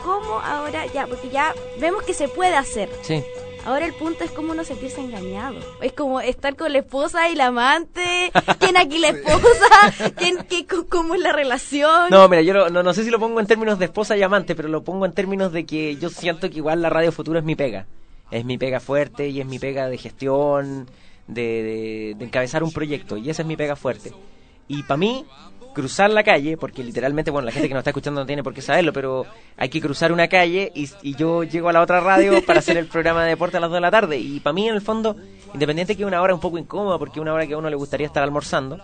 ¿Cómo ahora? Ya, porque ya vemos que se puede hacer. Sí. Ahora el punto es cómo no sentirse engañado. Es como estar con la esposa y la amante. ¿Quién aquí la esposa? ¿Quién, qué, ¿Cómo es la relación? No, mira, yo lo- no, no sé si lo pongo en términos de esposa y amante, pero lo pongo en términos de que yo siento que igual la Radio Futuro es mi pega. Es mi pega fuerte y es mi pega de gestión, de, de- de encabezar un proyecto, y esa es mi pega fuerte. Y para mí, cruzar la calle, porque literalmente, bueno, la gente que nos está escuchando no tiene por qué saberlo, pero hay que cruzar una calle y, yo llego a la otra radio para hacer el programa de deporte a las 2 de la tarde. Y para mí, en el fondo, independiente que una hora un poco incómoda, porque una hora que a uno le gustaría estar almorzando,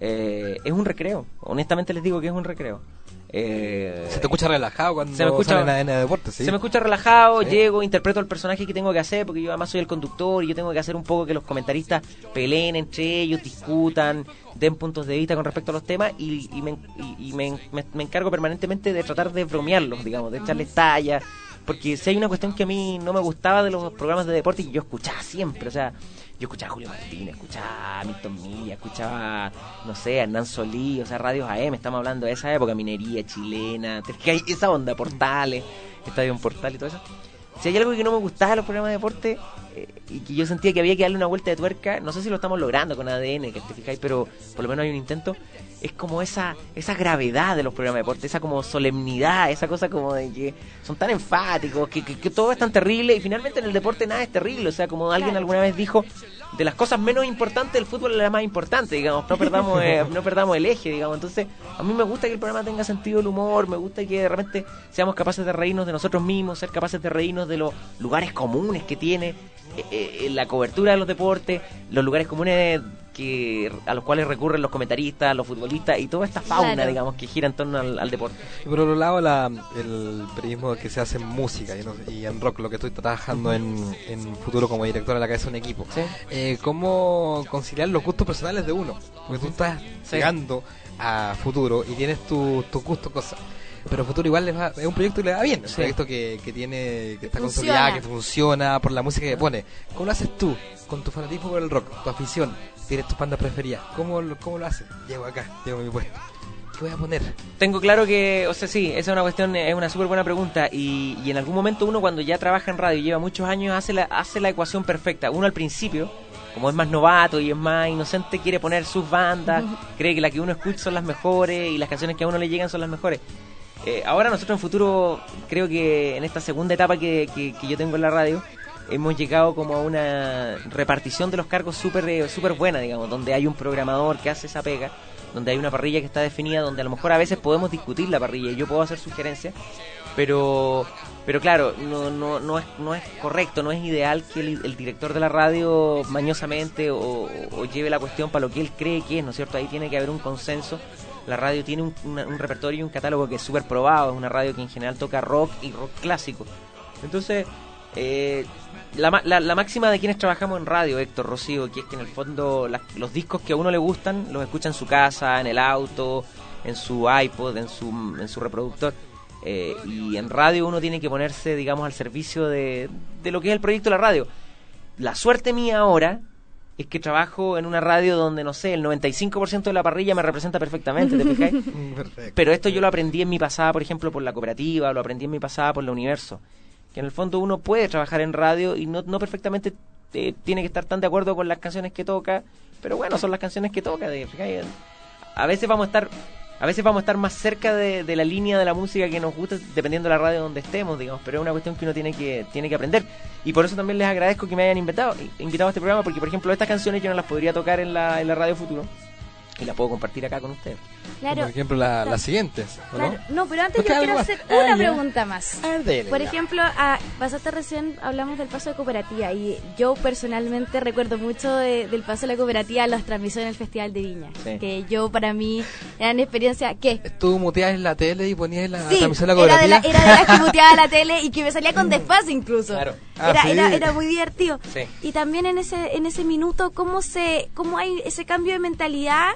eh, es un recreo. Honestamente les digo que es un recreo. Eh, Se te escucha relajado cuando se me escucha- sale en, en el deporte, ¿sí? se me escucha relajado, Sí. llego, interpreto el personaje que tengo que hacer, porque yo además soy el conductor y yo tengo que hacer un poco que los comentaristas peleen entre ellos, discutan, den puntos de vista con respecto a los temas y, y me, y- y me- me- me encargo permanentemente de tratar de bromearlos, digamos, de echarles talla. Porque si hay una cuestión que a mí no me gustaba de los programas de deporte que yo escuchaba siempre, o sea, yo escuchaba a Julio Martínez, escuchaba a Milton Milla, escuchaba, no sé, a Hernán Solí, o sea, radios AM, estamos hablando de esa época, minería chilena, te fijas, esa onda, portales, estadio en portal y todo eso. Si hay algo que no me gustaba de los programas de deporte eh, y que yo sentía que había que darle una vuelta de tuerca, no sé si lo estamos logrando con ADN, que te fijáis, pero por lo menos hay un intento, es como esa esa gravedad de los programas de deporte, esa como solemnidad, esa cosa como de que son tan enfáticos, que, que- que todo es tan terrible y finalmente en el deporte nada es terrible, o sea, como alguien alguna vez dijo, de las cosas menos importantes el fútbol es la más importante, digamos, no perdamos eh, no perdamos el eje, digamos, entonces a mí me gusta que el programa tenga sentido del humor, me gusta que de repente seamos capaces de reírnos de nosotros mismos, ser capaces de reírnos de los lugares comunes que tiene eh, eh, la cobertura de los deportes, los lugares comunes que a los cuales recurren los comentaristas, los futbolistas y toda esta fauna, Claro. digamos, que gira en torno al, al deporte. Y por otro lado, la, el periodismo que se hace en música y, no- y en rock, lo que estoy trabajando en, en futuro como director de la cabeza de un equipo. Sí. Eh, ¿Cómo conciliar los gustos personales de uno? Porque tú estás Sí. llegando a futuro y tienes tus tu gustos, cosas. Pero futuro igual les va, es un proyecto que le va bien, es un proyecto que, que tiene, que está Funciona. consolidado, que funciona por la música que pone. ¿Cómo lo haces tú con tu fanatismo por el rock, tu afición? Tienes tus bandas preferidas. ¿Cómo, lo- ¿Cómo lo haces? Llego acá, llego a mi puesto. ¿Qué voy a poner? Tengo claro que, o sea, sí, esa es una cuestión, es una súper buena pregunta y, y en algún momento uno cuando ya trabaja en radio y lleva muchos años hace la, hace la ecuación perfecta. Uno al principio, como es más novato y es más inocente, quiere poner sus bandas, cree que las que uno escucha son las mejores y las canciones que a uno le llegan son las mejores. Eh, ahora nosotros en futuro, creo que en esta segunda etapa que, que- que yo tengo en la radio, hemos llegado como a una repartición de los cargos súper eh, súper buena, digamos, donde hay un programador que hace esa pega, donde hay una parrilla que está definida, donde a lo mejor a veces podemos discutir la parrilla y yo puedo hacer sugerencias, pero pero claro, no, no, no, es, no es correcto, no es ideal que el, director de la radio mañosamente o, lleve la cuestión para lo que él cree que es, ¿no es cierto? Ahí tiene que haber un consenso. La radio tiene un, un repertorio y un catálogo que es súper probado, es una radio que en general toca rock y rock clásico. Entonces, eh, la, la, la máxima de quienes trabajamos en radio, Héctor Rocío, que es que en el fondo los discos que a uno le gustan los escucha en su casa, en el auto, en su iPod, en su, en su reproductor. Eh, y en radio uno tiene que ponerse, digamos, al servicio de, de lo que es el proyecto de la radio. La suerte mía ahora es que trabajo en una radio donde, no sé, el 95% de la parrilla me representa perfectamente, ¿te fijáis? Perfecto. Pero esto yo lo aprendí en mi pasada, por ejemplo, por la cooperativa, lo aprendí en mi pasada por la universo. Que en el fondo uno puede trabajar en radio y no, no perfectamente eh, tiene que estar tan de acuerdo con las canciones que toca, pero bueno, son las canciones que toca. De, a veces vamos a estar a veces vamos a estar más cerca de, de la línea de la música que nos gusta dependiendo de la radio donde estemos, digamos, pero es una cuestión que uno tiene que tiene que aprender y por eso también les agradezco que me hayan invitado invitado a este programa porque por ejemplo estas canciones yo no las podría tocar en la, en la radio futuro y la puedo compartir acá con ustedes. Claro. Por ejemplo, la, las siguientes, ¿o Claro, ¿no? no, pero antes yo quiero hacer una pregunta más. A Por ya. ejemplo, ah, pasaste recién, hablamos del paso de cooperativa y yo personalmente recuerdo mucho de- del paso de la cooperativa a las transmisiones del Festival de Viña. Sí. Que yo para mí eran experiencias que... Tú muteabas en la tele y ponías la Sí, transmisión de la era de, la, cooperativa. era de las que muteaba la tele y que me salía con desfase incluso. Claro. Ah, era, sí. era, era muy divertido. Sí. Y también en ese, en ese minuto, ¿cómo, se, ¿cómo hay ese cambio de mentalidad?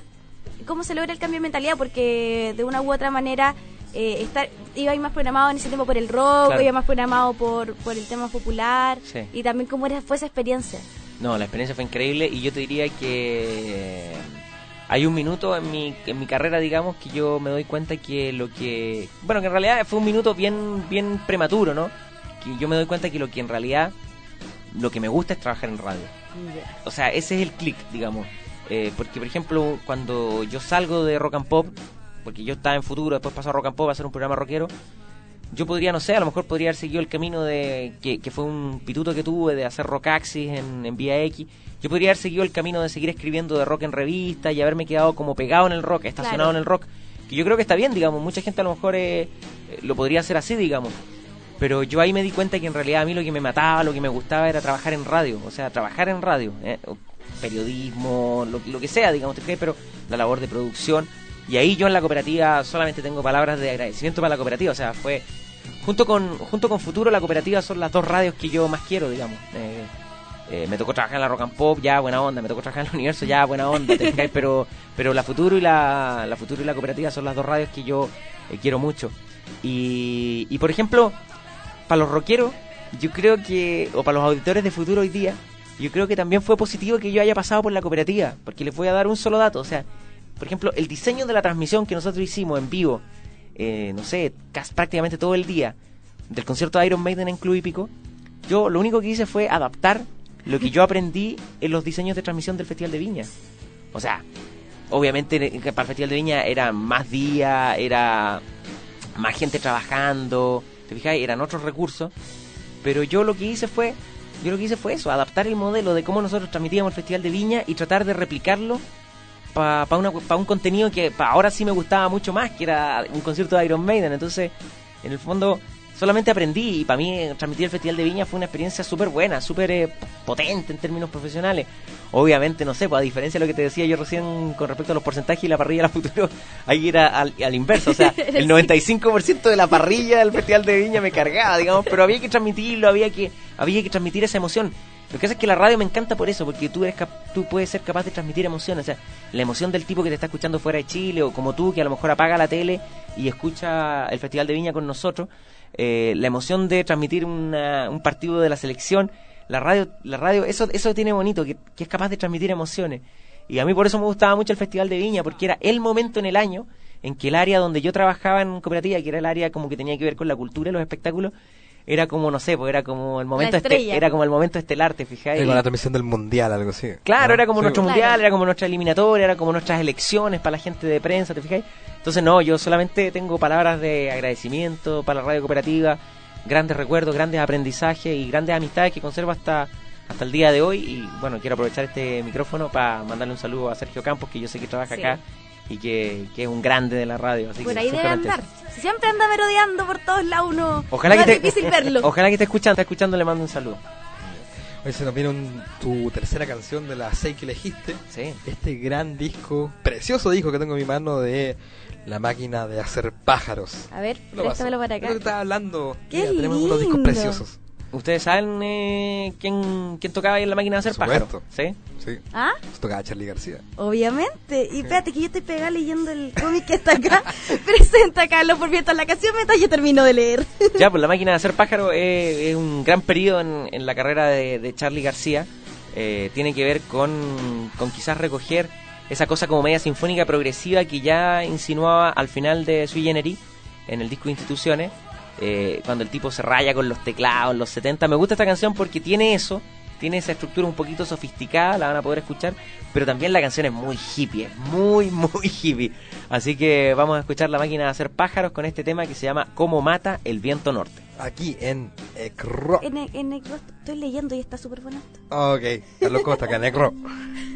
¿Cómo se logra el cambio de mentalidad? Porque de una u otra manera eh, estar, iba más programado en ese tiempo por el rock, Claro. iba más programado por, por el tema popular. Sí. Y también cómo era, fue esa experiencia. No, la experiencia fue increíble y yo te diría que hay un minuto en mi, en mi carrera, digamos, que yo me doy cuenta que lo que... Bueno, que en realidad fue un minuto bien, bien prematuro, ¿no? Que yo me doy cuenta que lo que en realidad, lo que me gusta es trabajar en radio. O sea, ese es el click, digamos. Eh, porque, por ejemplo, cuando yo salgo de Rock and Pop, porque yo estaba en futuro, después paso a Rock and Pop a hacer un programa rockero, yo podría, no sé, a lo mejor podría haber seguido el camino de que, que fue un pituto que tuve de hacer rockaxis en, en Vía X. Yo podría haber seguido el camino de seguir escribiendo de rock en revista y haberme quedado como pegado en el rock, estacionado Claro. en el rock. Que yo creo que está bien, digamos. Mucha gente a lo mejor eh, eh, lo podría hacer así, digamos. Pero yo ahí me di cuenta que en realidad a mí lo que me mataba, lo que me gustaba era trabajar en radio. O sea, trabajar en radio. ¿eh? Periodismo, lo, lo que sea, digamos, pero la labor de producción. Y ahí yo en la cooperativa solamente tengo palabras de agradecimiento para la cooperativa. O sea, fue junto con junto con Futuro la cooperativa son las dos radios que yo más quiero, digamos. Eh, eh, me tocó trabajar en la Rock and Pop, ya buena onda. Me tocó trabajar en el Universo, ya buena onda. pero pero la Futuro y la, la Futuro y la cooperativa son las dos radios que yo eh, quiero mucho. Y, y por ejemplo, para los rockeros, yo creo que, o para los auditores de Futuro hoy día, yo creo que también fue positivo que yo haya pasado por la cooperativa, porque les voy a dar un solo dato. O sea, por ejemplo, el diseño de la transmisión que nosotros hicimos en vivo, eh, no sé, casi prácticamente todo el día, del concierto de Iron Maiden en Club Hípico, yo lo único que hice fue adaptar lo que yo aprendí en los diseños de transmisión del Festival de Viña. O sea, obviamente eh, para el Festival de Viña era más día, era más gente trabajando, ¿te fijáis? Eran otros recursos. Pero yo lo que hice fue, yo lo que hice fue eso, adaptar el modelo de cómo nosotros transmitíamos el Festival de Viña y tratar de replicarlo para un contenido que pa ahora sí me gustaba mucho más, que era un concierto de Iron Maiden. Entonces, en el fondo, solamente aprendí y para mí eh, transmitir el Festival de Viña fue una experiencia súper buena, súper eh, potente en términos profesionales. Obviamente, no sé, pues a diferencia de lo que te decía yo recién con respecto a los porcentajes y la parrilla de la futuro, ahí era al, al inverso, o sea, el 95% de la parrilla del Festival de Viña me cargaba, digamos, pero había que transmitirlo, había que, había que transmitir esa emoción. Lo que pasa es que la radio me encanta por eso, porque tú, eres cap- tú puedes ser capaz de transmitir emociones. O sea, la emoción del tipo que te está escuchando fuera de Chile, o como tú, que a lo mejor apaga la tele y escucha el Festival de Viña con nosotros. Eh, la emoción de transmitir una- un partido de la selección. La radio, la radio eso, eso tiene bonito, que, que es capaz de transmitir emociones. Y a mí por eso me gustaba mucho el Festival de Viña, porque era el momento en el año en que el área donde yo trabajaba en cooperativa, que era el área como que tenía que ver con la cultura y los espectáculos, era como, no sé, pues era como el momento este- era como el momento estelar, ¿te fijáis? Con la transmisión del mundial, algo así. Claro, ¿no? era como Sí, nuestro mundial, era como nuestra eliminatoria, era como nuestras elecciones para la gente de prensa, ¿te fijáis? Entonces, no, yo solamente tengo palabras de agradecimiento para la radio cooperativa, grandes recuerdos, grandes aprendizajes y grandes amistades que conservo hasta, hasta el día de hoy. Y bueno, quiero aprovechar este micrófono para mandarle un saludo a Sergio Campos, que yo sé que trabaja Sí. acá y que, que es un grande de la radio. Así Por que ahí debe andar. Si Siempre anda merodeando por todos lados uno. Ojalá no que es te, difícil verlo. Ojalá que esté escuchando, está escuchando, le mando un saludo. Hoy se nos viene un- tu tercera canción de las seis que elegiste. Sí. Este gran disco, precioso disco que tengo en mi mano de La máquina de hacer pájaros. A ver, préstamelo para acá. Creo que estaba hablando. ¡Qué Mira, tenemos unos discos lindo! preciosos. ¿Ustedes saben eh, quién, quién tocaba ahí en la máquina de hacer Por pájaros? supuesto. ¿Sí? Sí. ¿Ah? Esto tocaba Charlie García. Obviamente. Y espérate que yo estoy pegada leyendo el cómic que está acá. Presenta Carlos por mientras la canción mientras yo termino de leer. Ya, pues la máquina de hacer pájaro es, es un gran periodo en, en la carrera de, de Charlie García. Eh, tiene que ver con, con quizás recoger esa cosa como media sinfónica progresiva que ya insinuaba al final de Sui Generis en el disco Instituciones, eh, cuando el tipo se raya con los teclados en los 70. Me gusta esta canción porque tiene eso, tiene esa estructura un poquito sofisticada, la van a poder escuchar, pero también la canción es muy hippie, es muy, muy hippie. Así que vamos a escuchar la máquina de hacer pájaros con este tema que se llama Cómo mata el viento norte. Aquí en Ecro. En, en el- estoy leyendo y está súper bonito. Ok, Carlos Costa, acá en Ecro.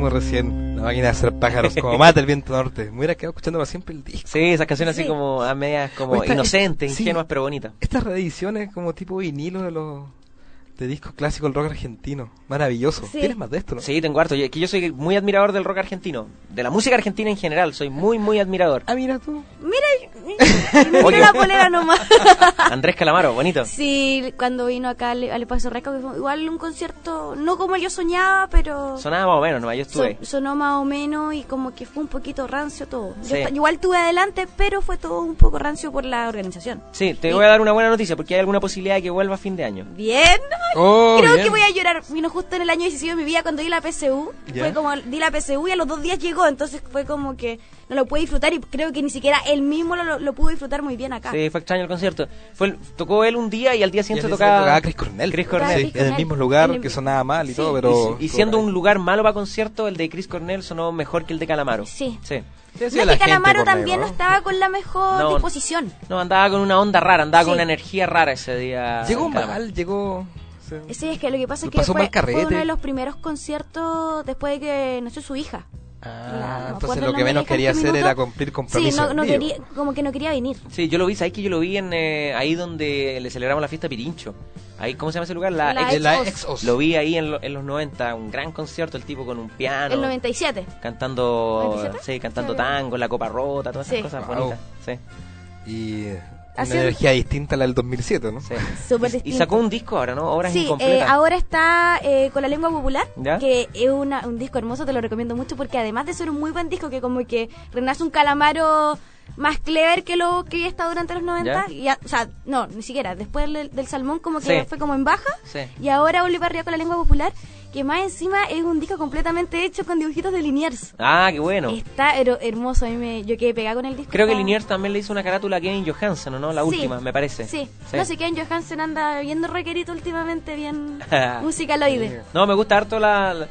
vivimos recién. La máquina de hacer pájaros, como mata el viento norte. Me hubiera quedado escuchando para siempre el disco. Sí, esas canciones Sí. así como a medias como Esta- inocentes, sí. ingenuas pero bonitas. Estas reediciones como tipo vinilo de los de discos clásicos del rock argentino. Maravilloso. Sí. Tienes más de esto, ¿no? Sí, tengo harto. Yo, que yo soy muy admirador del rock argentino. De la música argentina en general. Soy muy, muy admirador. Ah, mira tú. Mira, me Oye. tiró la polera nomás. Andrés Calamaro, bonito. Sí, cuando vino acá al, al Espacio que fue igual un concierto, no como yo soñaba, pero Sonaba más o menos, ¿no? Yo estuve. son- sonó más o menos y como que fue un poquito rancio todo. Sí. igual tuve adelante, pero fue todo un poco rancio por la organización. Sí, te voy a dar una buena noticia porque hay alguna posibilidad de que vuelva a fin de año. Bien, Oh, creo bien. que voy a llorar. Vino justo en el año 17 de mi vida cuando di la PSU. Ya. Fue como, di la PSU y a los dos días llegó, entonces fue como que no lo pude disfrutar y creo que ni siquiera él mismo lo, lo pudo disfrutar muy bien acá. Sí, fue extraño el concierto. Fue el- tocó él un día y al día siguiente tocaba, tocaba Chris Cornell. Chris Tocaba Cornell. Chris Sí, en el mismo lugar el- que sonaba mal y Sí. todo, pero... Y siendo un lugar malo para concierto, el de Chris Cornell sonó mejor que el de Calamaro. Sí. Sí. No es que Calamaro también no estaba con la mejor No. disposición. No, andaba con una onda rara, andaba con una energía rara ese día. Llegó mal, llegó... sí. Sí, es que lo que pasa es que fue, fue uno de los primeros conciertos después de que nació su hija. Ah, no entonces lo que menos quería ¿qué hacer era cumplir Sí, compromiso. no, no quería, como que no quería venir. Sí, yo lo vi, ¿sabes que yo lo vi en eh, ahí donde le celebramos la fiesta a Pirincho? Ahí, ¿cómo se llama ese lugar? La, La ex- la Ex-Os. ex-os. Lo vi ahí en, lo- en los 90, un gran concierto, el tipo con un piano, El 97. cantando, ¿97? sí, cantando Sí. tango, la copa rota, todas esas Sí. cosas Wow. bonitas. Sí, Y Así una energía distinta a la del 2007, ¿no? sí. Súper Y, y sacó un disco ahora, ¿no? Obras Sí, eh, ahora está eh, con la lengua popular, ¿Ya? que es una- un disco hermoso, te lo recomiendo mucho porque además de ser un muy buen disco que como que renace un calamaro más clever que lo que había estado durante los 90, ¿Ya? y ya- o sea, no, ni siquiera, después del, del Salmón como que Sí. fue como en baja, Sí. y ahora volvió para arriba con la lengua popular, que más encima es un disco completamente hecho con dibujitos de Liniers. Ah, qué bueno. Está hero- hermoso, a mí me, yo quedé pegada con el disco. Creo que Liniers también le hizo una carátula a Kevin Johansen, ¿o ¿no? La Sí. última, me parece. Sí, Sí. no sé, Ken Johansen anda viendo requerito últimamente, bien musicaloide. No, me gusta harto la, la,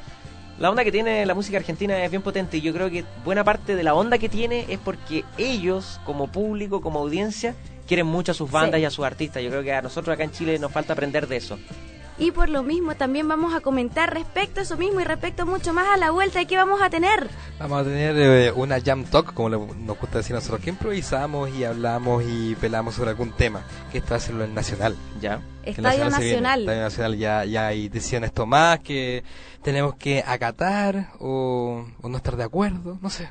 la onda que tiene la música argentina, es bien potente y yo creo que buena parte de la onda que tiene es porque ellos, como público, como audiencia, quieren mucho a sus bandas Sí. y a sus artistas. Yo creo que a nosotros acá en Chile nos falta aprender de eso. Y por lo mismo también vamos a comentar respecto a eso mismo y respecto mucho más a la vuelta de qué vamos a tener. Vamos a tener eh, una jam talk, como le- nos gusta decir nosotros, que improvisamos y hablamos y pelamos sobre algún tema, que esto va a hacerlo en Nacional. ¿Ya? Que el Estadio viene. Nacional. Estadio Nacional ya, ya hay decisiones tomadas que tenemos que acatar o, o no estar de acuerdo, no sé.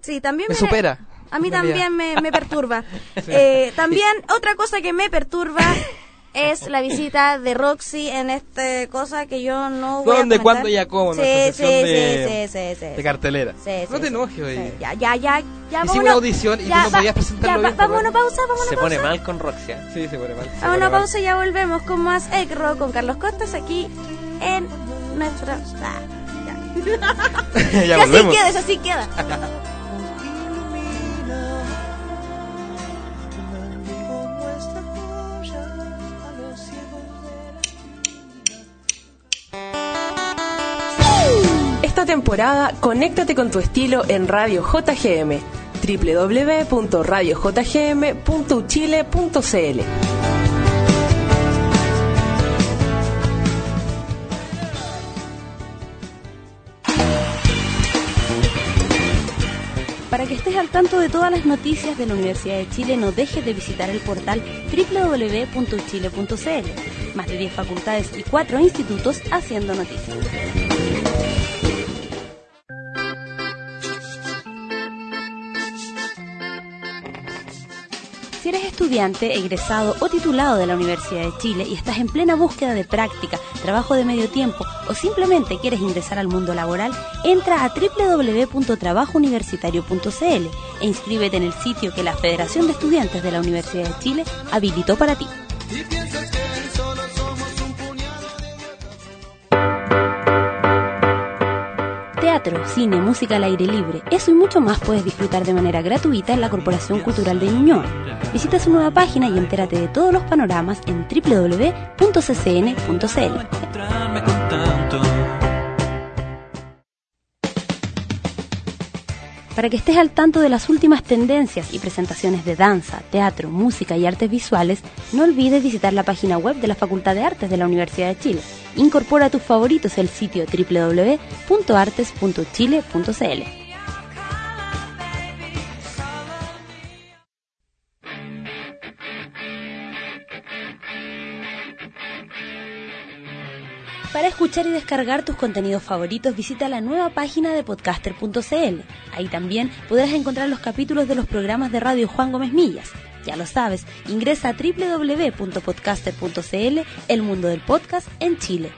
Sí, también Me supera. A mí también me, me perturba. Eh, también otra cosa que me perturba es la visita de Roxy en este cosa que yo no voy a ¿Dónde, comentar. cuándo y a cómo? Sí, sí, de, sí, sí, sí, sí, de cartelera. Sí, sí, no te enojes, oye. Ya, ya, ya, ya. Hicimos una audición y tú Ya, no podías presentarlo ya, bien, va- Vamos a una pausa, vamos a Se una pone pausa. mal con Roxia. Sí, se pone mal. se Vamos a pone una mal. pausa y ya volvemos con más Egro con Carlos Costas aquí en nuestra... Ah, ya. ya Que así volvemos. queda, eso así queda. temporada, conéctate con tu estilo en Radio JGM www.radiojgm.uchile.cl Para que estés al tanto de todas las noticias de la Universidad de Chile, no dejes de visitar el portal www.chile.cl. Más de 10 facultades y 4 institutos haciendo noticias. Si eres estudiante, egresado o titulado de la Universidad de Chile y estás en plena búsqueda de práctica, trabajo de medio tiempo o simplemente quieres ingresar al mundo laboral, entra a www.trabajouniversitario.cl e inscríbete en el sitio que la Federación de Estudiantes de la Universidad de Chile habilitó para ti. Teatro, cine, música al aire libre, eso y mucho más puedes disfrutar de manera gratuita en la Corporación Cultural de Ñuñoa. Visita su nueva página y entérate de todos los panoramas en www.ccn.cl. Para que estés al tanto de las últimas tendencias y presentaciones de danza, teatro, música y artes visuales, no olvides visitar la página web de la Facultad de Artes de la Universidad de Chile. Incorpora tus favoritos al sitio www.artes.chile.cl. Para escuchar y descargar tus contenidos favoritos, visita la nueva página de podcaster.cl. Ahí también podrás encontrar los capítulos de los programas de radio Juan Gómez Millas. Ya lo sabes, ingresa a www.podcaster.cl, el mundo del podcast en Chile.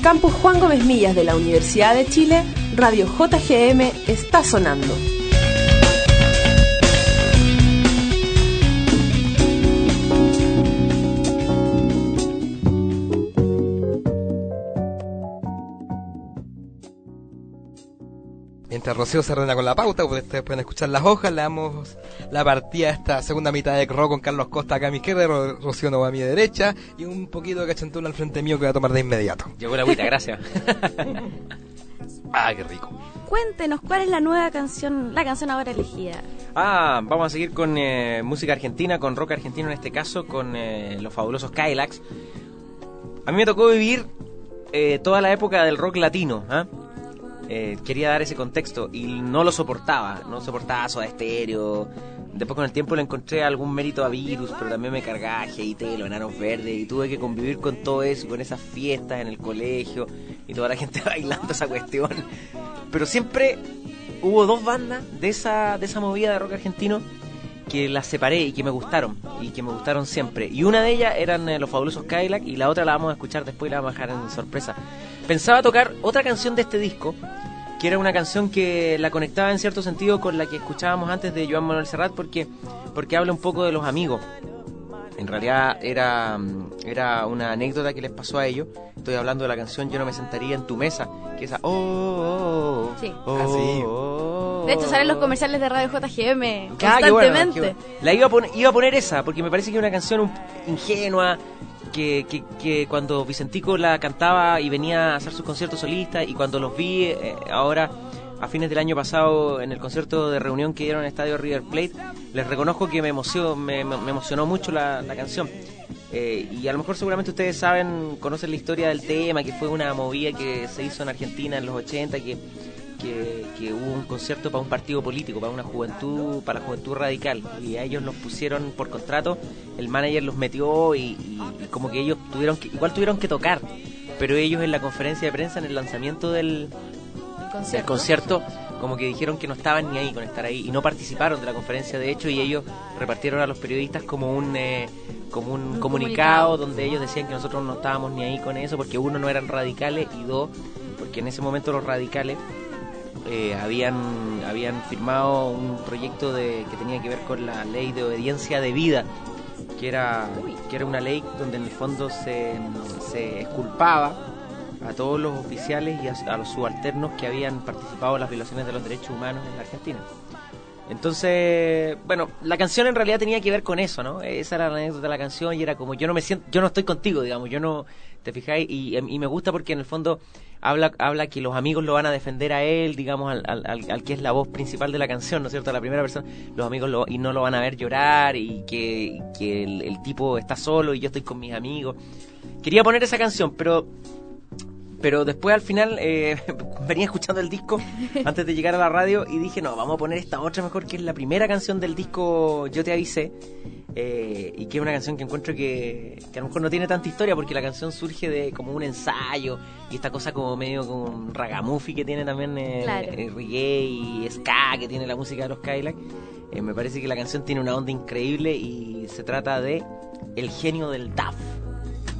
Campus Juan Gómez Millas de la Universidad de Chile, Radio JGM está sonando. Mientras Rocío se ordena con la pauta, pues ustedes pueden escuchar las hojas, le damos la partida a esta segunda mitad de Rock con Carlos Costa acá a mi izquierda, y Ro- Rocío Nova a mi derecha, y un poquito de cachantuna al frente mío que voy a tomar de inmediato. Llegó la agüita, gracias. Ah, qué rico. Cuéntenos, ¿cuál es la nueva canción, la canción ahora elegida? Ah, vamos a seguir con eh, música argentina, con rock argentino en este caso, con eh, los fabulosos Kylax. A mí me tocó vivir eh, toda la época del rock latino. ¿ah? Eh, quería dar ese contexto y no lo soportaba. No soportaba Soda Stereo. Después con el tiempo le encontré algún mérito a Virus, pero también me cargaba GIT, los enanos verdes, y tuve que convivir con todo eso, con esas fiestas en el colegio y toda la gente bailando esa cuestión. Pero siempre hubo dos bandas de esa, de esa movida de rock argentino que las separé y que me gustaron y que me gustaron siempre. Y una de ellas eran eh, los fabulosos Cadillac y la otra la vamos a escuchar después y la vamos a dejar en sorpresa. Pensaba tocar otra canción de este disco, que era una canción que la conectaba en cierto sentido con la que escuchábamos antes de Joan Manuel Serrat porque, porque habla un poco de los amigos. En realidad era, era una anécdota que les pasó a ellos. Estoy hablando de la canción Yo no me sentaría en tu mesa, que es esa... Oh, oh, oh, Sí. oh, Ah, sí. oh, De hecho, salen los comerciales de Radio JGM Ah, qué bueno, constantemente. qué bueno. La iba a, poner, iba a poner esa, porque me parece que es una canción un- ingenua, que, que, que cuando Vicentico la cantaba y venía a hacer sus conciertos solistas, y cuando los vi eh, ahora, a fines del año pasado, en el concierto de reunión que dieron en el estadio River Plate, les reconozco que me emocionó, mucho la, canción. Eh, y a lo mejor seguramente ustedes saben, conocen la historia del tema, que fue una movida que se hizo en Argentina en los 80, que, hubo un concierto para un partido político, para una juventud, para la juventud radical, y a ellos los pusieron por contrato, el manager los metió y, y- y como que ellos tuvieron que, igual tuvieron que tocar, pero ellos en la conferencia de prensa, en el lanzamiento del, del concierto, como que dijeron que no estaban ni ahí con estar ahí y no participaron de la conferencia de hecho y ellos repartieron a los periodistas como un eh, como un, comunicado, comunicado. donde ellos decían que nosotros no estábamos ni ahí con eso porque uno no eran radicales y dos porque en ese momento los radicales eh, habían habían firmado un proyecto de que tenía que ver con la ley de obediencia de vida que era que era una ley donde en el fondo se, se exculpaba a todos los oficiales y a, los subalternos que habían participado en las violaciones de los derechos humanos en la Argentina. Entonces, bueno, la canción en realidad tenía que ver con eso, ¿no? Esa era la anécdota de la canción y era como yo no me siento, yo no estoy contigo, digamos, yo no, te fijáis, y, me gusta porque en el fondo habla, habla que los amigos lo van a defender a él, digamos, al, al, al- que es la voz principal de la canción, ¿no es cierto? A la primera persona, los amigos lo, y no lo van a ver llorar y que, que el tipo está solo y yo estoy con mis amigos. Quería poner esa canción, pero pero después al final eh, venía escuchando el disco antes de llegar a la radio y dije, no, vamos a poner esta otra mejor, que es la primera canción del disco Yo te avisé. eh, y que es una canción que encuentro que, que a lo mejor no tiene tanta historia porque la canción surge de como un ensayo y esta cosa como medio como un ragamuffin que tiene también eh, Claro. eh, reggae y ska que tiene la música de los Cadillac. Eh, me parece que la canción tiene una onda increíble y se trata de El genio del DAF.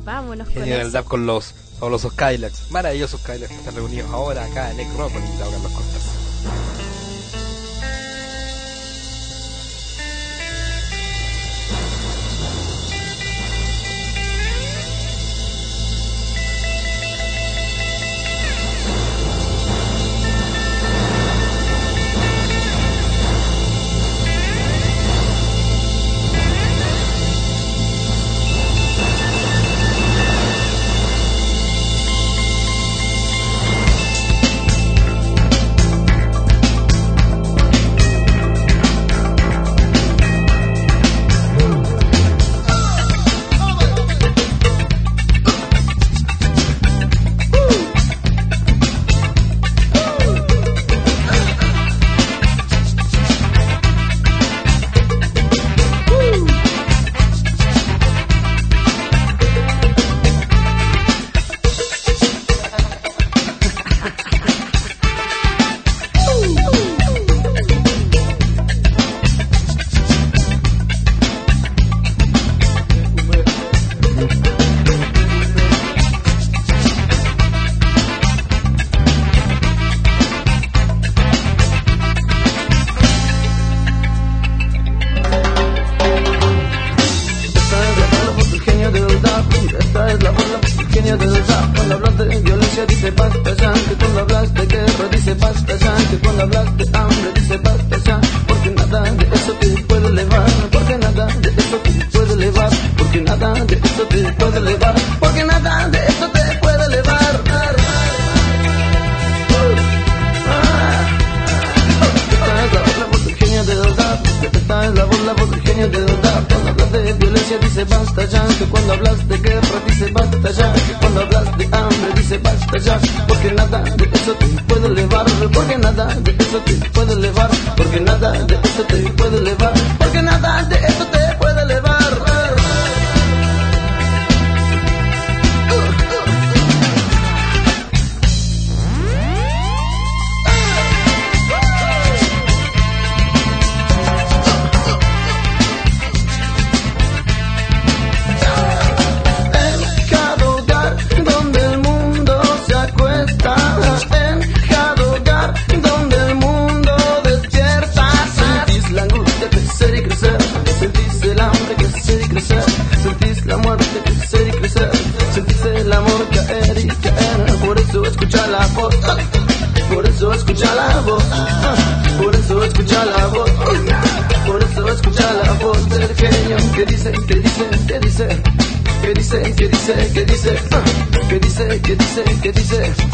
Vámonos con Genio del eso. Con los fabulosos Kylax. Maravillosos Kylax que están reunidos ahora acá en invitado Carlos Costas. Dice, que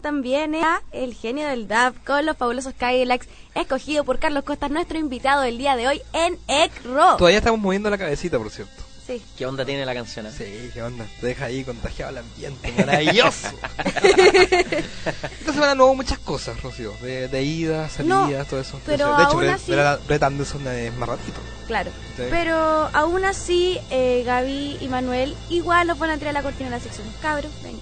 también era el genio del DAP con los fabulosos Cadillacs, escogido por Carlos Costa, nuestro invitado del día de hoy en ECRO. Todavía estamos moviendo la cabecita, por cierto. Sí. ¿Qué onda tiene la canción? eh? Sí, qué onda. Te deja ahí contagiado el ambiente. Maravilloso. Esta semana no hubo muchas cosas, Rocío. De, de idas, No, salidas, todo eso. pero de hecho, Brett- así- Brett- Brett Anderson es más ratito. Claro. Sí. Pero aún así, eh, Gaby y Manuel igual nos van a tirar la cortina de la sección. Cabros, venga.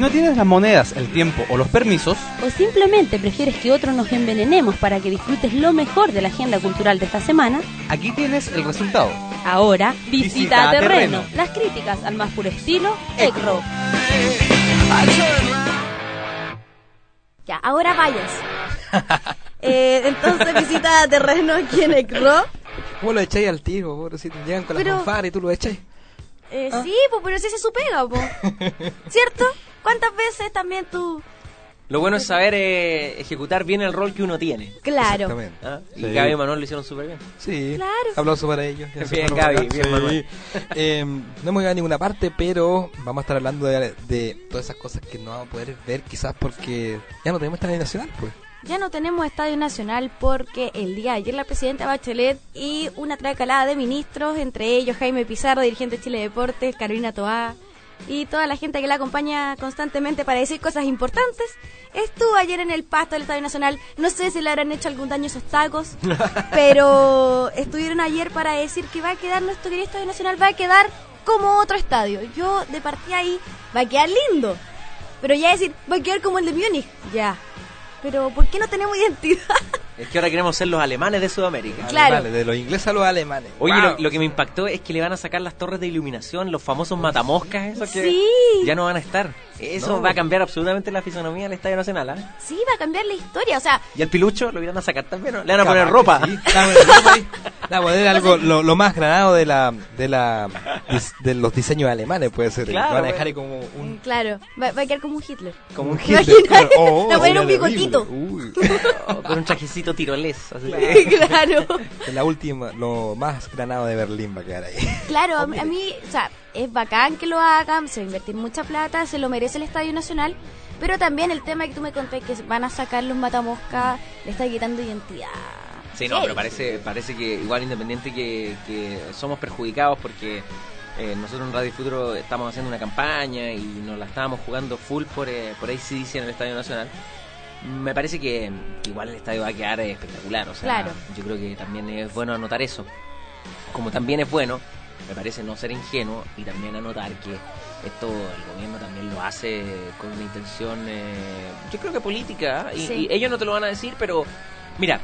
Si no tienes las monedas, el tiempo o los permisos, o simplemente prefieres que otros nos envenenemos para que disfrutes lo mejor de la agenda cultural de esta semana, aquí tienes el resultado. ahora visita, Visita a a terreno. terreno. Las críticas al más puro estilo, ECRO. Ya, ahora vayas. Eh, entonces visita terreno aquí en ECRO. ¿Cómo lo echáis al tiro, pobrecito? Llegan con Pero- la fanfara y tú lo echáis. Eh, Ah. Sí, pues, pero si se su pega, po. ¿cierto? ¿Cuántas veces también tú? Lo bueno es saber eh, ejecutar bien el rol que uno tiene. Claro. Exactamente. ¿Ah? Y Sí. Gaby y Manuel lo hicieron súper bien. Sí. Claro. Aplauso para ellos. Bien, Gaby, acá. bien, Sí. Manuel. Eh, no hemos llegado a ninguna parte, pero vamos a estar hablando de, de todas esas cosas que no vamos a poder ver quizás porque ya no tenemos estadio nacional, pues. Ya no tenemos Estadio Nacional porque el día de ayer la presidenta Bachelet y una tracalada de ministros, entre ellos Jaime Pizarro, dirigente de Chile Deportes, Carolina Toá y toda la gente que la acompaña constantemente para decir cosas importantes, estuvo ayer en el pasto del Estadio Nacional. No sé si le habrán hecho algún daño esos tacos, pero estuvieron ayer para decir que va a quedar nuestro querido Estadio Nacional, va a quedar como otro estadio. Yo de partida ahí va a quedar lindo, pero ya decir, va a quedar como el de Múnich, ya. Pero ¿por qué no tenemos identidad? Es que ahora queremos ser los alemanes de Sudamérica. Claro. De los ingleses a los alemanes. Oye, Wow. lo, lo que me impactó es que le van a sacar las torres de iluminación, los famosos matamoscas, esos que Sí. ya no van a estar. Eso No. va a cambiar absolutamente la fisonomía del Estadio Nacional. ¿ah? Sí, va a cambiar la historia, o sea, Y al pilucho lo irán a sacar también, ¿no? Le van a poner ropa. sí. Le van a poner ropa ahí. Le van a poner algo, lo, lo más granado de la, de la, de los diseños alemanes puede ser. Claro, van a güey. dejar ahí como un, claro, va, va a quedar como un Hitler. como un Hitler. claro. Oh, le ponen sería un bigotito. Uy. Oh, con un trajecito tirolés. así. claro, La última, lo más granado de Berlín va a quedar ahí. claro, a, a mí, o sea, es bacán que lo hagan, se va a invertir mucha plata, se lo merece el Estadio Nacional, pero también el tema que tú me conté que van a sacar los matamoscas, le está quitando identidad. Sí, no, pero parece, parece que igual independiente que, que somos perjudicados porque eh, nosotros en Radio Futuro estamos haciendo una campaña y nos la estábamos jugando full por, eh, por ACDC en el Estadio Nacional. Me parece que, que igual el estadio va a quedar espectacular, o sea, Claro. yo creo que también es bueno anotar eso. Como también es bueno, me parece no ser ingenuo y también anotar que esto el gobierno también lo hace con una intención, eh, yo creo que política, y, Sí. y ellos no te lo van a decir, pero mira,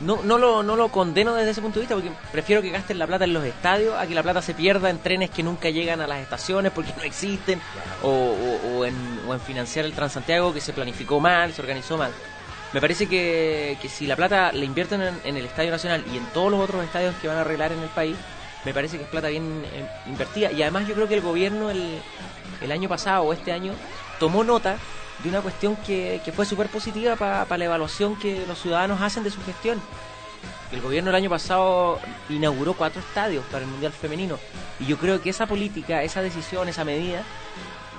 no, no, lo, no lo condeno desde ese punto de vista porque prefiero que gasten la plata en los estadios a que la plata se pierda en trenes que nunca llegan a las estaciones porque no existen o, o- en, o en financiar el Transantiago que se planificó mal, se organizó mal. Me parece que, que si la plata la invierten en, en el Estadio Nacional y en todos los otros estadios que van a arreglar en el país, me parece que es plata bien eh, invertida. Y además yo creo que el gobierno el, el año pasado o este año tomó nota de una cuestión que, que fue súper positiva para la evaluación que los ciudadanos hacen de su gestión. El gobierno el año pasado inauguró cuatro estadios para el Mundial Femenino. Y yo creo que esa política, esa decisión, esa medida,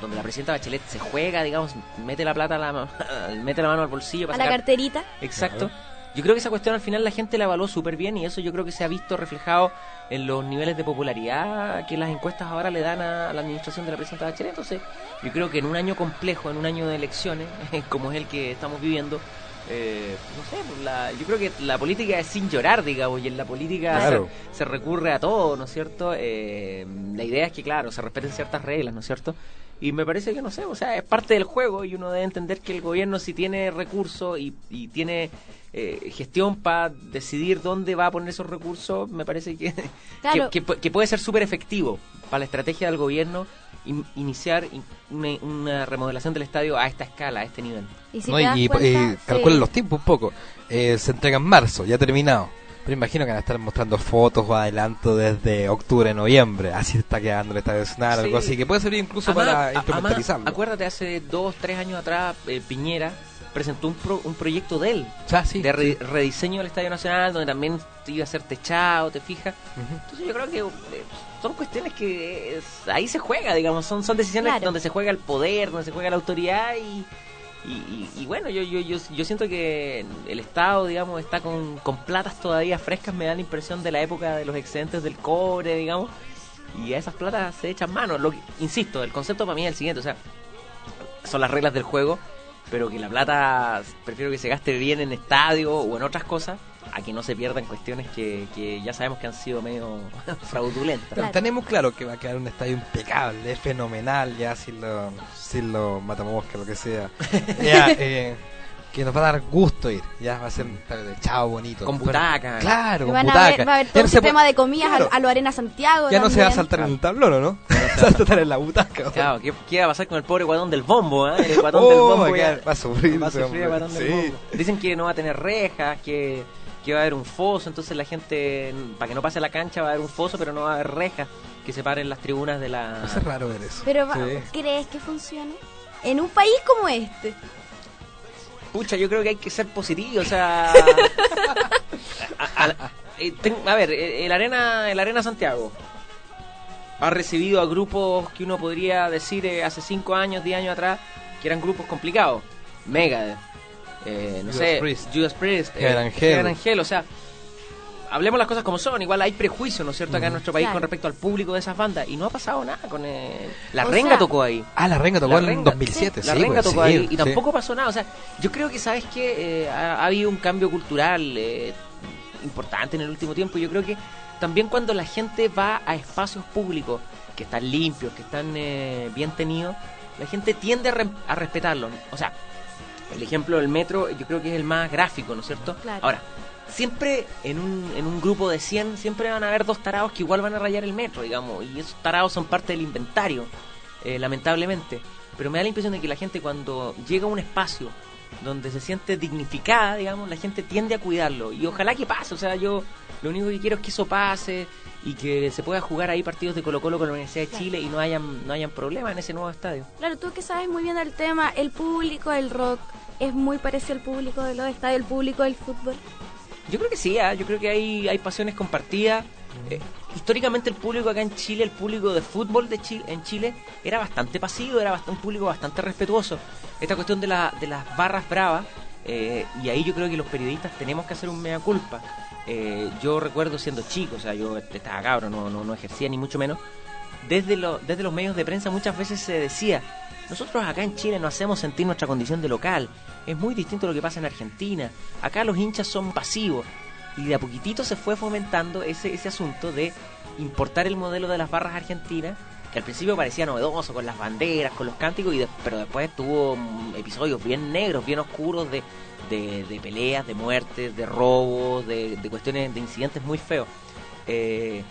donde la presidenta Bachelet se juega, digamos, mete la plata, a la, mete la mano al bolsillo A la carterita. Exacto. Yo creo que esa cuestión al final la gente la evaluó súper bien y eso yo creo que se ha visto reflejado en los niveles de popularidad que las encuestas ahora le dan a la administración de la presidenta Bachelet. Entonces, yo creo que en un año complejo, en un año de elecciones, como es el que estamos viviendo, eh, no sé, pues la- yo creo que la política es sin llorar, digamos, y en la política Claro. se, se recurre a todo, ¿no es cierto? Eh, la idea es que, claro, se respeten ciertas reglas, ¿no es cierto? Y me parece que, no sé, o sea, es parte del juego y uno debe entender que el gobierno si tiene recursos y, y tiene eh, gestión para decidir dónde va a poner esos recursos, me parece que, Claro. que, que que puede ser súper efectivo para la estrategia del gobierno in- iniciar in- una, una remodelación del estadio a esta escala, a este nivel. Y si ¿no? Y, y- cuenta, y sí. calculen los tiempos un poco. Eh, se entrega en marzo, ya terminado. Pero imagino que van a estar mostrando fotos o adelanto desde octubre, noviembre. Así está quedando el Estadio Nacional, algo Sí. así. Que puede servir incluso Además, para además, acuérdate, hace dos, tres años atrás, eh, Piñera presentó un, pro- un proyecto de él, Ah, sí, de re- rediseño del Estadio Nacional, donde también iba a ser techado, ¿te fijas? Entonces yo creo que eh, son cuestiones que es- ahí se juega, digamos, son, son decisiones Claro. donde se juega el poder, donde se juega la autoridad y... Y, y- y bueno, yo, yo, yo, yo siento que el Estado, digamos, está con, con platas todavía frescas, me da la impresión de la época de los excedentes del cobre, digamos, y a esas platas se echan mano. Lo que- insisto, el concepto para mí es el siguiente, o sea, son las reglas del juego, pero que la plata prefiero que se gaste bien en estadio o en otras cosas, a que no se pierdan cuestiones que, que ya sabemos que han sido medio fraudulentas. Pero tenemos claro que va a quedar un estadio impecable, fenomenal, ya sin lo, sin lo matamosca, lo que sea. Ya, eh, que nos va a dar gusto ir. Ya va a ser un chao bonito. Con Pero- butaca. Claro, con van a butaca. haber, va a haber todo un sistema de comidas claro, a, a lo Arena Santiago. Ya no se va a saltar en el tablón, ¿o ¿no? Se va a saltar en la butaca. Claro, ¿qué, qué va a pasar con el pobre guatón del bombo? eh? El guatón del Oh, bombo va a ya- va a sufrir va a sufrir el guatón del Sí. bombo. Dicen que no va a tener rejas, que, que va a haber un foso, entonces la gente, para que no pase la cancha, va a haber un foso, pero no va a haber rejas que separen las tribunas de la... Ser raro ver eso. Pero Sí. ¿crees que funcione? En un país como este. Pucha, yo creo que hay que ser positivo, o sea... a, a- eh, ten- a ver, eh, el Arena, el Arena Santiago ha recibido a grupos que uno podría decir eh, hace 5 años, 10 años atrás, que eran grupos complicados. Megadeth, eh, no Judas sé, Priest. Judas Priest, eh, Hell, o sea... Hablemos las cosas como son, igual hay prejuicio, ¿no es cierto?, acá en nuestro país Claro. con respecto al público de esas bandas y no ha pasado nada con... eh, La O Renga sea- tocó ahí. Ah, la renga tocó La en Renga, 2007, La sí. Renga pues, tocó sí, ahí y tampoco pasó nada. O sea, yo creo que, ¿sabes qué? ha, ha habido un cambio cultural eh, importante en el último tiempo. Yo creo que también cuando la gente va a espacios públicos que están limpios, que están eh, bien tenidos, la gente tiende a, re- a respetarlos. O sea, el ejemplo del metro yo creo que es el más gráfico, ¿no es cierto? Claro. Ahora, siempre en un, en un grupo de 100 siempre van a haber dos tarados que igual van a rayar el metro, digamos, y esos tarados son parte del inventario, eh, lamentablemente. Pero me da la impresión de que la gente cuando llega a un espacio donde se siente dignificada, digamos, la gente tiende a cuidarlo. Y ojalá que pase, o sea, yo lo único que quiero es que eso pase y que se pueda jugar ahí partidos de Colo Colo con la Universidad de Chile y no hayan, no hayan problemas en ese nuevo estadio. Claro, tú que sabes muy bien del tema, el público del rock es muy parecido al público de los estadios, el público del fútbol. Yo creo que sí, ¿ah? yo creo que hay, hay pasiones compartidas. Eh, históricamente el público acá en Chile, el público de fútbol de Chile, en Chile, era bastante pasivo, era bast- un público bastante respetuoso. Esta cuestión de, la, de las barras bravas, eh, y ahí yo creo que los periodistas tenemos que hacer un mea culpa. Eh, yo recuerdo siendo chico, o sea, yo estaba cabro, no, no, no ejercía ni mucho menos. Desde, lo- desde los medios de prensa muchas veces se decía, nosotros acá en Chile no hacemos sentir nuestra condición de local. Es muy distinto a lo que pasa en Argentina. Acá los hinchas son pasivos. Y de a poquitito se fue fomentando ese, ese asunto de importar el modelo de las barras argentinas, que al principio parecía novedoso, con las banderas, con los cánticos, y de- pero después tuvo mm, episodios bien negros, bien oscuros de, de, peleas, de muertes, de robos, de, de cuestiones, de incidentes muy feos. Eh,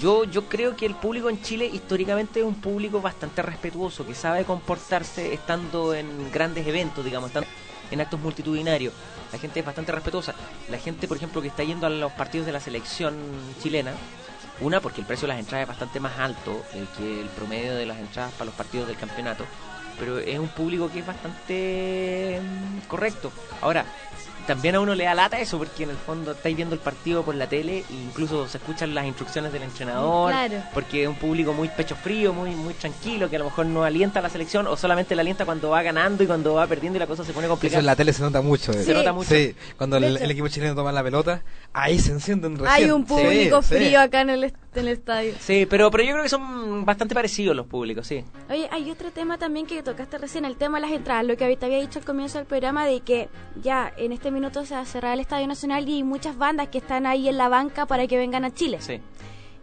yo, yo creo que el público en Chile históricamente es un público bastante respetuoso, que sabe comportarse estando en grandes eventos, digamos, estando en actos multitudinarios. La gente es bastante respetuosa. La gente, por ejemplo, que está yendo a los partidos de la selección chilena, una, porque el precio de las entradas es bastante más alto eh, que el promedio de las entradas para los partidos del campeonato, pero es un público que es bastante mm, correcto. Ahora, también a uno le da lata eso, porque en el fondo estáis viendo el partido por la tele e incluso se escuchan las instrucciones del entrenador, Claro. porque es un público muy pecho frío, muy muy tranquilo, que a lo mejor no alienta a la selección o solamente la alienta cuando va ganando y cuando va perdiendo y la cosa se pone Eso complicada. en la tele se nota mucho. eh. Se nota mucho. Sí, cuando el, equipo chileno toma la pelota, ahí se encienden recién. Hay un público sí. frío acá en el, est- en el estadio. Sí, pero, pero yo creo que son bastante parecidos los públicos, sí. Oye, hay otro tema también que tocaste recién, el tema de las entradas, lo que te había dicho al comienzo del programa de que ya en este minuto se va a cerrar el Estadio Nacional y hay muchas bandas que están ahí en la banca para que vengan a Chile. Sí.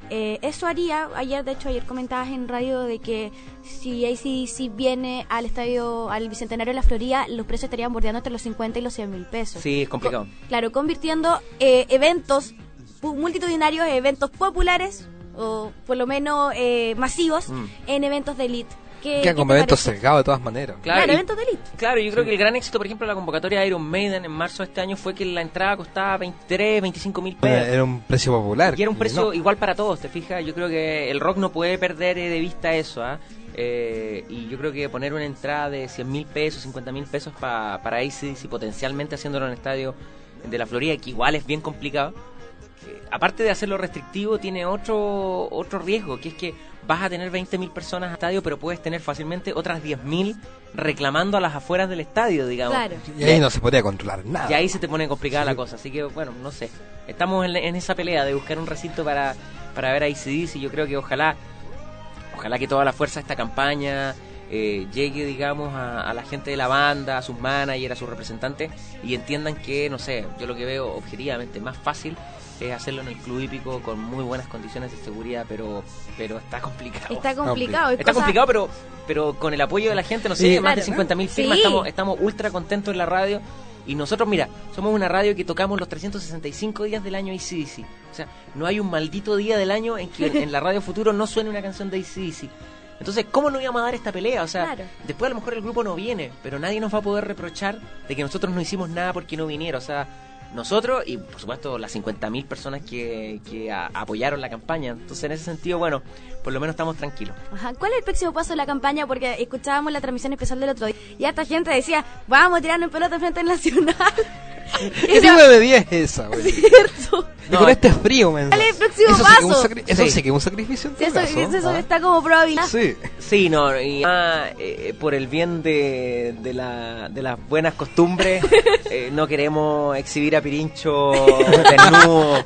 Eh, eso haría, ayer de hecho ayer comentabas en radio de que si ACDC viene al estadio, al Bicentenario de la Florida, los precios estarían bordeando entre los 50 y los 100 mil pesos. Sí, es complicado. Claro, convirtiendo eh, eventos multitudinarios, eventos populares o por lo menos eh, masivos Mm. en eventos de elite. ¿Qué, Quedan te eventos cercados de todas maneras. Claro, y- eventos de elite. Claro, yo creo que el gran éxito, por ejemplo, de la convocatoria de Iron Maiden en marzo de este año fue que la entrada costaba 23, 25 mil pesos. Era un precio popular. Y era un precio no. igual para todos, ¿te fijas? Yo creo que el rock no puede perder eh, de vista eso, ¿ah? Eh, y yo creo que poner una entrada de 100 mil pesos, 50 mil pesos pa- para ACDC, potencialmente haciéndolo en el estadio de la Florida, que igual es bien complicado, eh, aparte de hacerlo restrictivo, tiene otro, otro riesgo, que es que vas a tener 20 mil personas al estadio, pero puedes tener fácilmente otras 10 mil reclamando a las afueras del estadio, digamos. Claro. Y ahí no se podía controlar nada. Y ahí se te pone complicada la cosa. Así que, bueno, no sé. Estamos en, en esa pelea de buscar un recinto para, para ver a ICDC. Yo creo que ojalá, ojalá que toda la fuerza de esta campaña eh, llegue, digamos, a, a la gente de la banda, a sus managers, a sus representantes y entiendan que, no sé, yo lo que veo objetivamente más fácil es hacerlo en el club hípico con muy buenas condiciones de seguridad, pero pero está complicado. Está complicado. es Está cosa- complicado, pero pero con el apoyo de la gente, no sé, Sí. más de Claro. 50.000 firmas, Sí. estamos, estamos ultra contentos en la radio. Y nosotros, mira, somos una radio que tocamos los 365 días del año ACDC. O sea, no hay un maldito día del año en que en la radio futuro no suene una canción de ACDC. Entonces, ¿cómo no íbamos a dar esta pelea? O sea, Claro. después a lo mejor el grupo no viene, pero nadie nos va a poder reprochar de que nosotros no hicimos nada porque no vinieron. O sea, nosotros y por supuesto las 50.000 personas que, que apoyaron la campaña. Entonces, en ese sentido, bueno, por lo menos estamos tranquilos. Ajá. ¿Cuál es el próximo paso de la campaña? Porque escuchábamos la transmisión especial del otro día y esta gente decía, vamos a tirarnos en pelota frente al Nacional. ¿Qué tipo de medida es esa, güey? ¿Cierto? Y con este frío, men. ¿Cuál es el próximo eso Sí que es un paso? sacri- eso Sí. sí que es un sacrificio. en Sí, eso, caso, eso ¿ah? está como probabilidad. Sí. Sí, no, y ah, eh, por el bien de, de, la, de las buenas costumbres, eh, no queremos exhibir a Pirincho desnudo,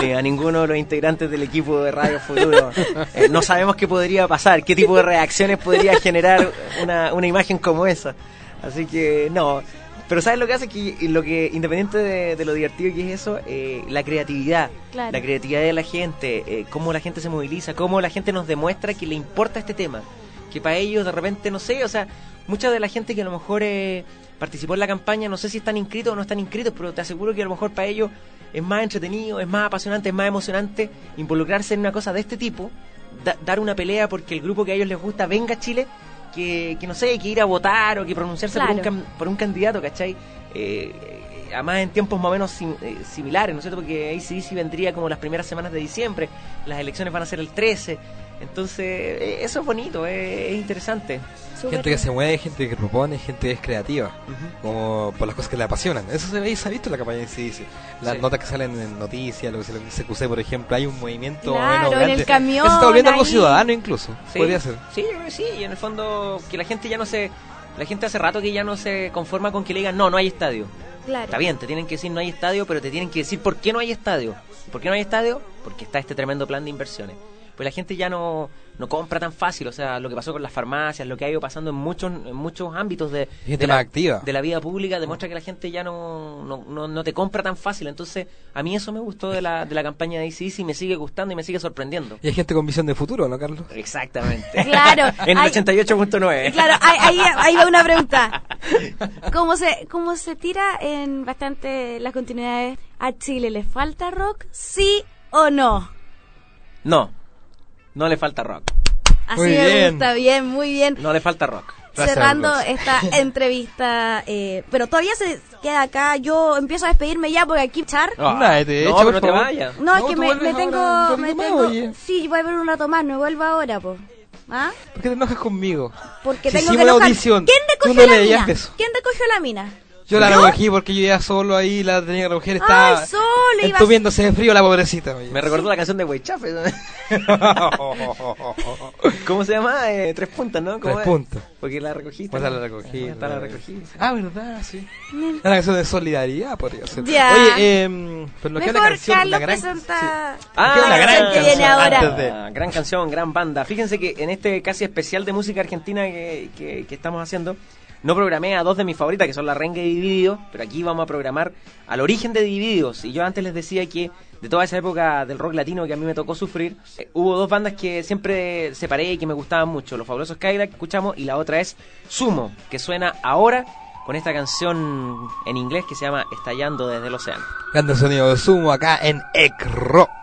ni a ninguno de los integrantes del equipo de Radio Futuro. Eh, no sabemos qué podría pasar, qué tipo de reacciones podría generar una, una imagen como esa. Así que no. Pero ¿sabes lo que hace? Que lo que, independiente de, de lo divertido que es eso, eh, la creatividad. Claro. La creatividad de la gente, eh, cómo la gente se moviliza, cómo la gente nos demuestra que le importa este tema. Que para ellos de repente, no sé, o sea, mucha de la gente que a lo mejor eh, participó en la campaña, no sé si están inscritos o no están inscritos, pero te aseguro que a lo mejor para ellos es más entretenido, es más apasionante, es más emocionante involucrarse en una cosa de este tipo, da- dar una pelea porque el grupo que a ellos les gusta venga a Chile, que, que no sé, que ir a votar o que pronunciarse por, un, por un candidato, ¿cachai? Eh, eh, además en tiempos más o menos sim- eh, similares, ¿no es cierto? Porque ACDC vendría como las primeras semanas de diciembre, las elecciones van a ser el 13, entonces eh, eso es bonito, eh, es interesante. Gente que se mueve, gente que propone, gente que es creativa. Como por las cosas que le apasionan. Eso se ve y se ha visto en la campaña de CDC. Las Sí. notas que salen en noticias, lo que se le CQC, por ejemplo, hay un movimiento Claro, menos en grande. el camión, Eso está volviendo algo ciudadano incluso. Sí, Podría ser. Sí, sí, y en el fondo que la gente ya no se... La gente hace rato que ya no se conforma con que le digan, no, no hay estadio. Claro. Está bien, te tienen que decir no hay estadio, pero te tienen que decir por qué no hay estadio. ¿Por qué no hay estadio? Porque está este tremendo plan de inversiones. Pues la gente ya no, no compra tan fácil, o sea, lo que pasó con las farmacias, lo que ha ido pasando en muchos en muchos ámbitos de, Gente de, la, activa. de la vida pública demuestra que la gente ya no, no, no, no te compra tan fácil. Entonces, a mí eso me gustó de la, de la campaña de ICIS y me sigue gustando y me sigue sorprendiendo. Y hay gente con visión de futuro, ¿no, Carlos? Exactamente. Claro. en el hay- 88.9. Claro, ahí, ahí, ahí va una pregunta. ¿Cómo se, ¿Cómo se tira en bastante las continuidades a Chile? ¿Le falta rock? ¿Sí o no? No, no le falta rock. Así Muy me bien. gusta, bien, muy bien. No le falta rock. Gracias, Cerrando esta entrevista, eh, pero todavía se queda acá. Yo empiezo a despedirme ya porque aquí char. Te no, por no te vayas. No, es No, que me, tengo, me más, tengo, oye. sí, voy a ver un rato más, no vuelvo ahora, pues. ¿Ah? ¿Por qué te enojas conmigo? Porque Si tengo que la enojar. audición, ¿Quién recogió no la mina? eso. ¿Quién recogió la mina? Yo la ¿No? recogí porque yo iba solo ahí, la tenía que recoger, estaba Ay, solo ibas- entumiéndose de frío la pobrecita. oye. Me recordó la canción de Weichafe. ¿Cómo se llama? Eh, tres puntas, ¿no? ¿Cómo Tres es? puntos. Porque la recogiste. Pues la. Ah, está la recogí. Ah, ¿verdad? Sí. Una canción de solidaridad podría ser. Ya. Oye, eh, pero nos queda Mejor la canción, Carlos la gran... presenta Ah, una gran que canción viene ahora. antes de- Ah, gran canción, gran banda. Fíjense que en este casi especial de música argentina que, que- que estamos haciendo, no programé a dos de mis favoritas, que son La Renga y Divididos, pero aquí vamos a programar al origen de Divididos. Y yo antes les decía que de toda esa época del rock latino que a mí me tocó sufrir, eh, hubo dos bandas que siempre separé y que me gustaban mucho. Los Fabulosos Cadillac, que escuchamos, y la otra es Sumo, que suena ahora con esta canción en inglés que se llama Estallando desde el Océano. Grande sonido de sumo acá en Ecro.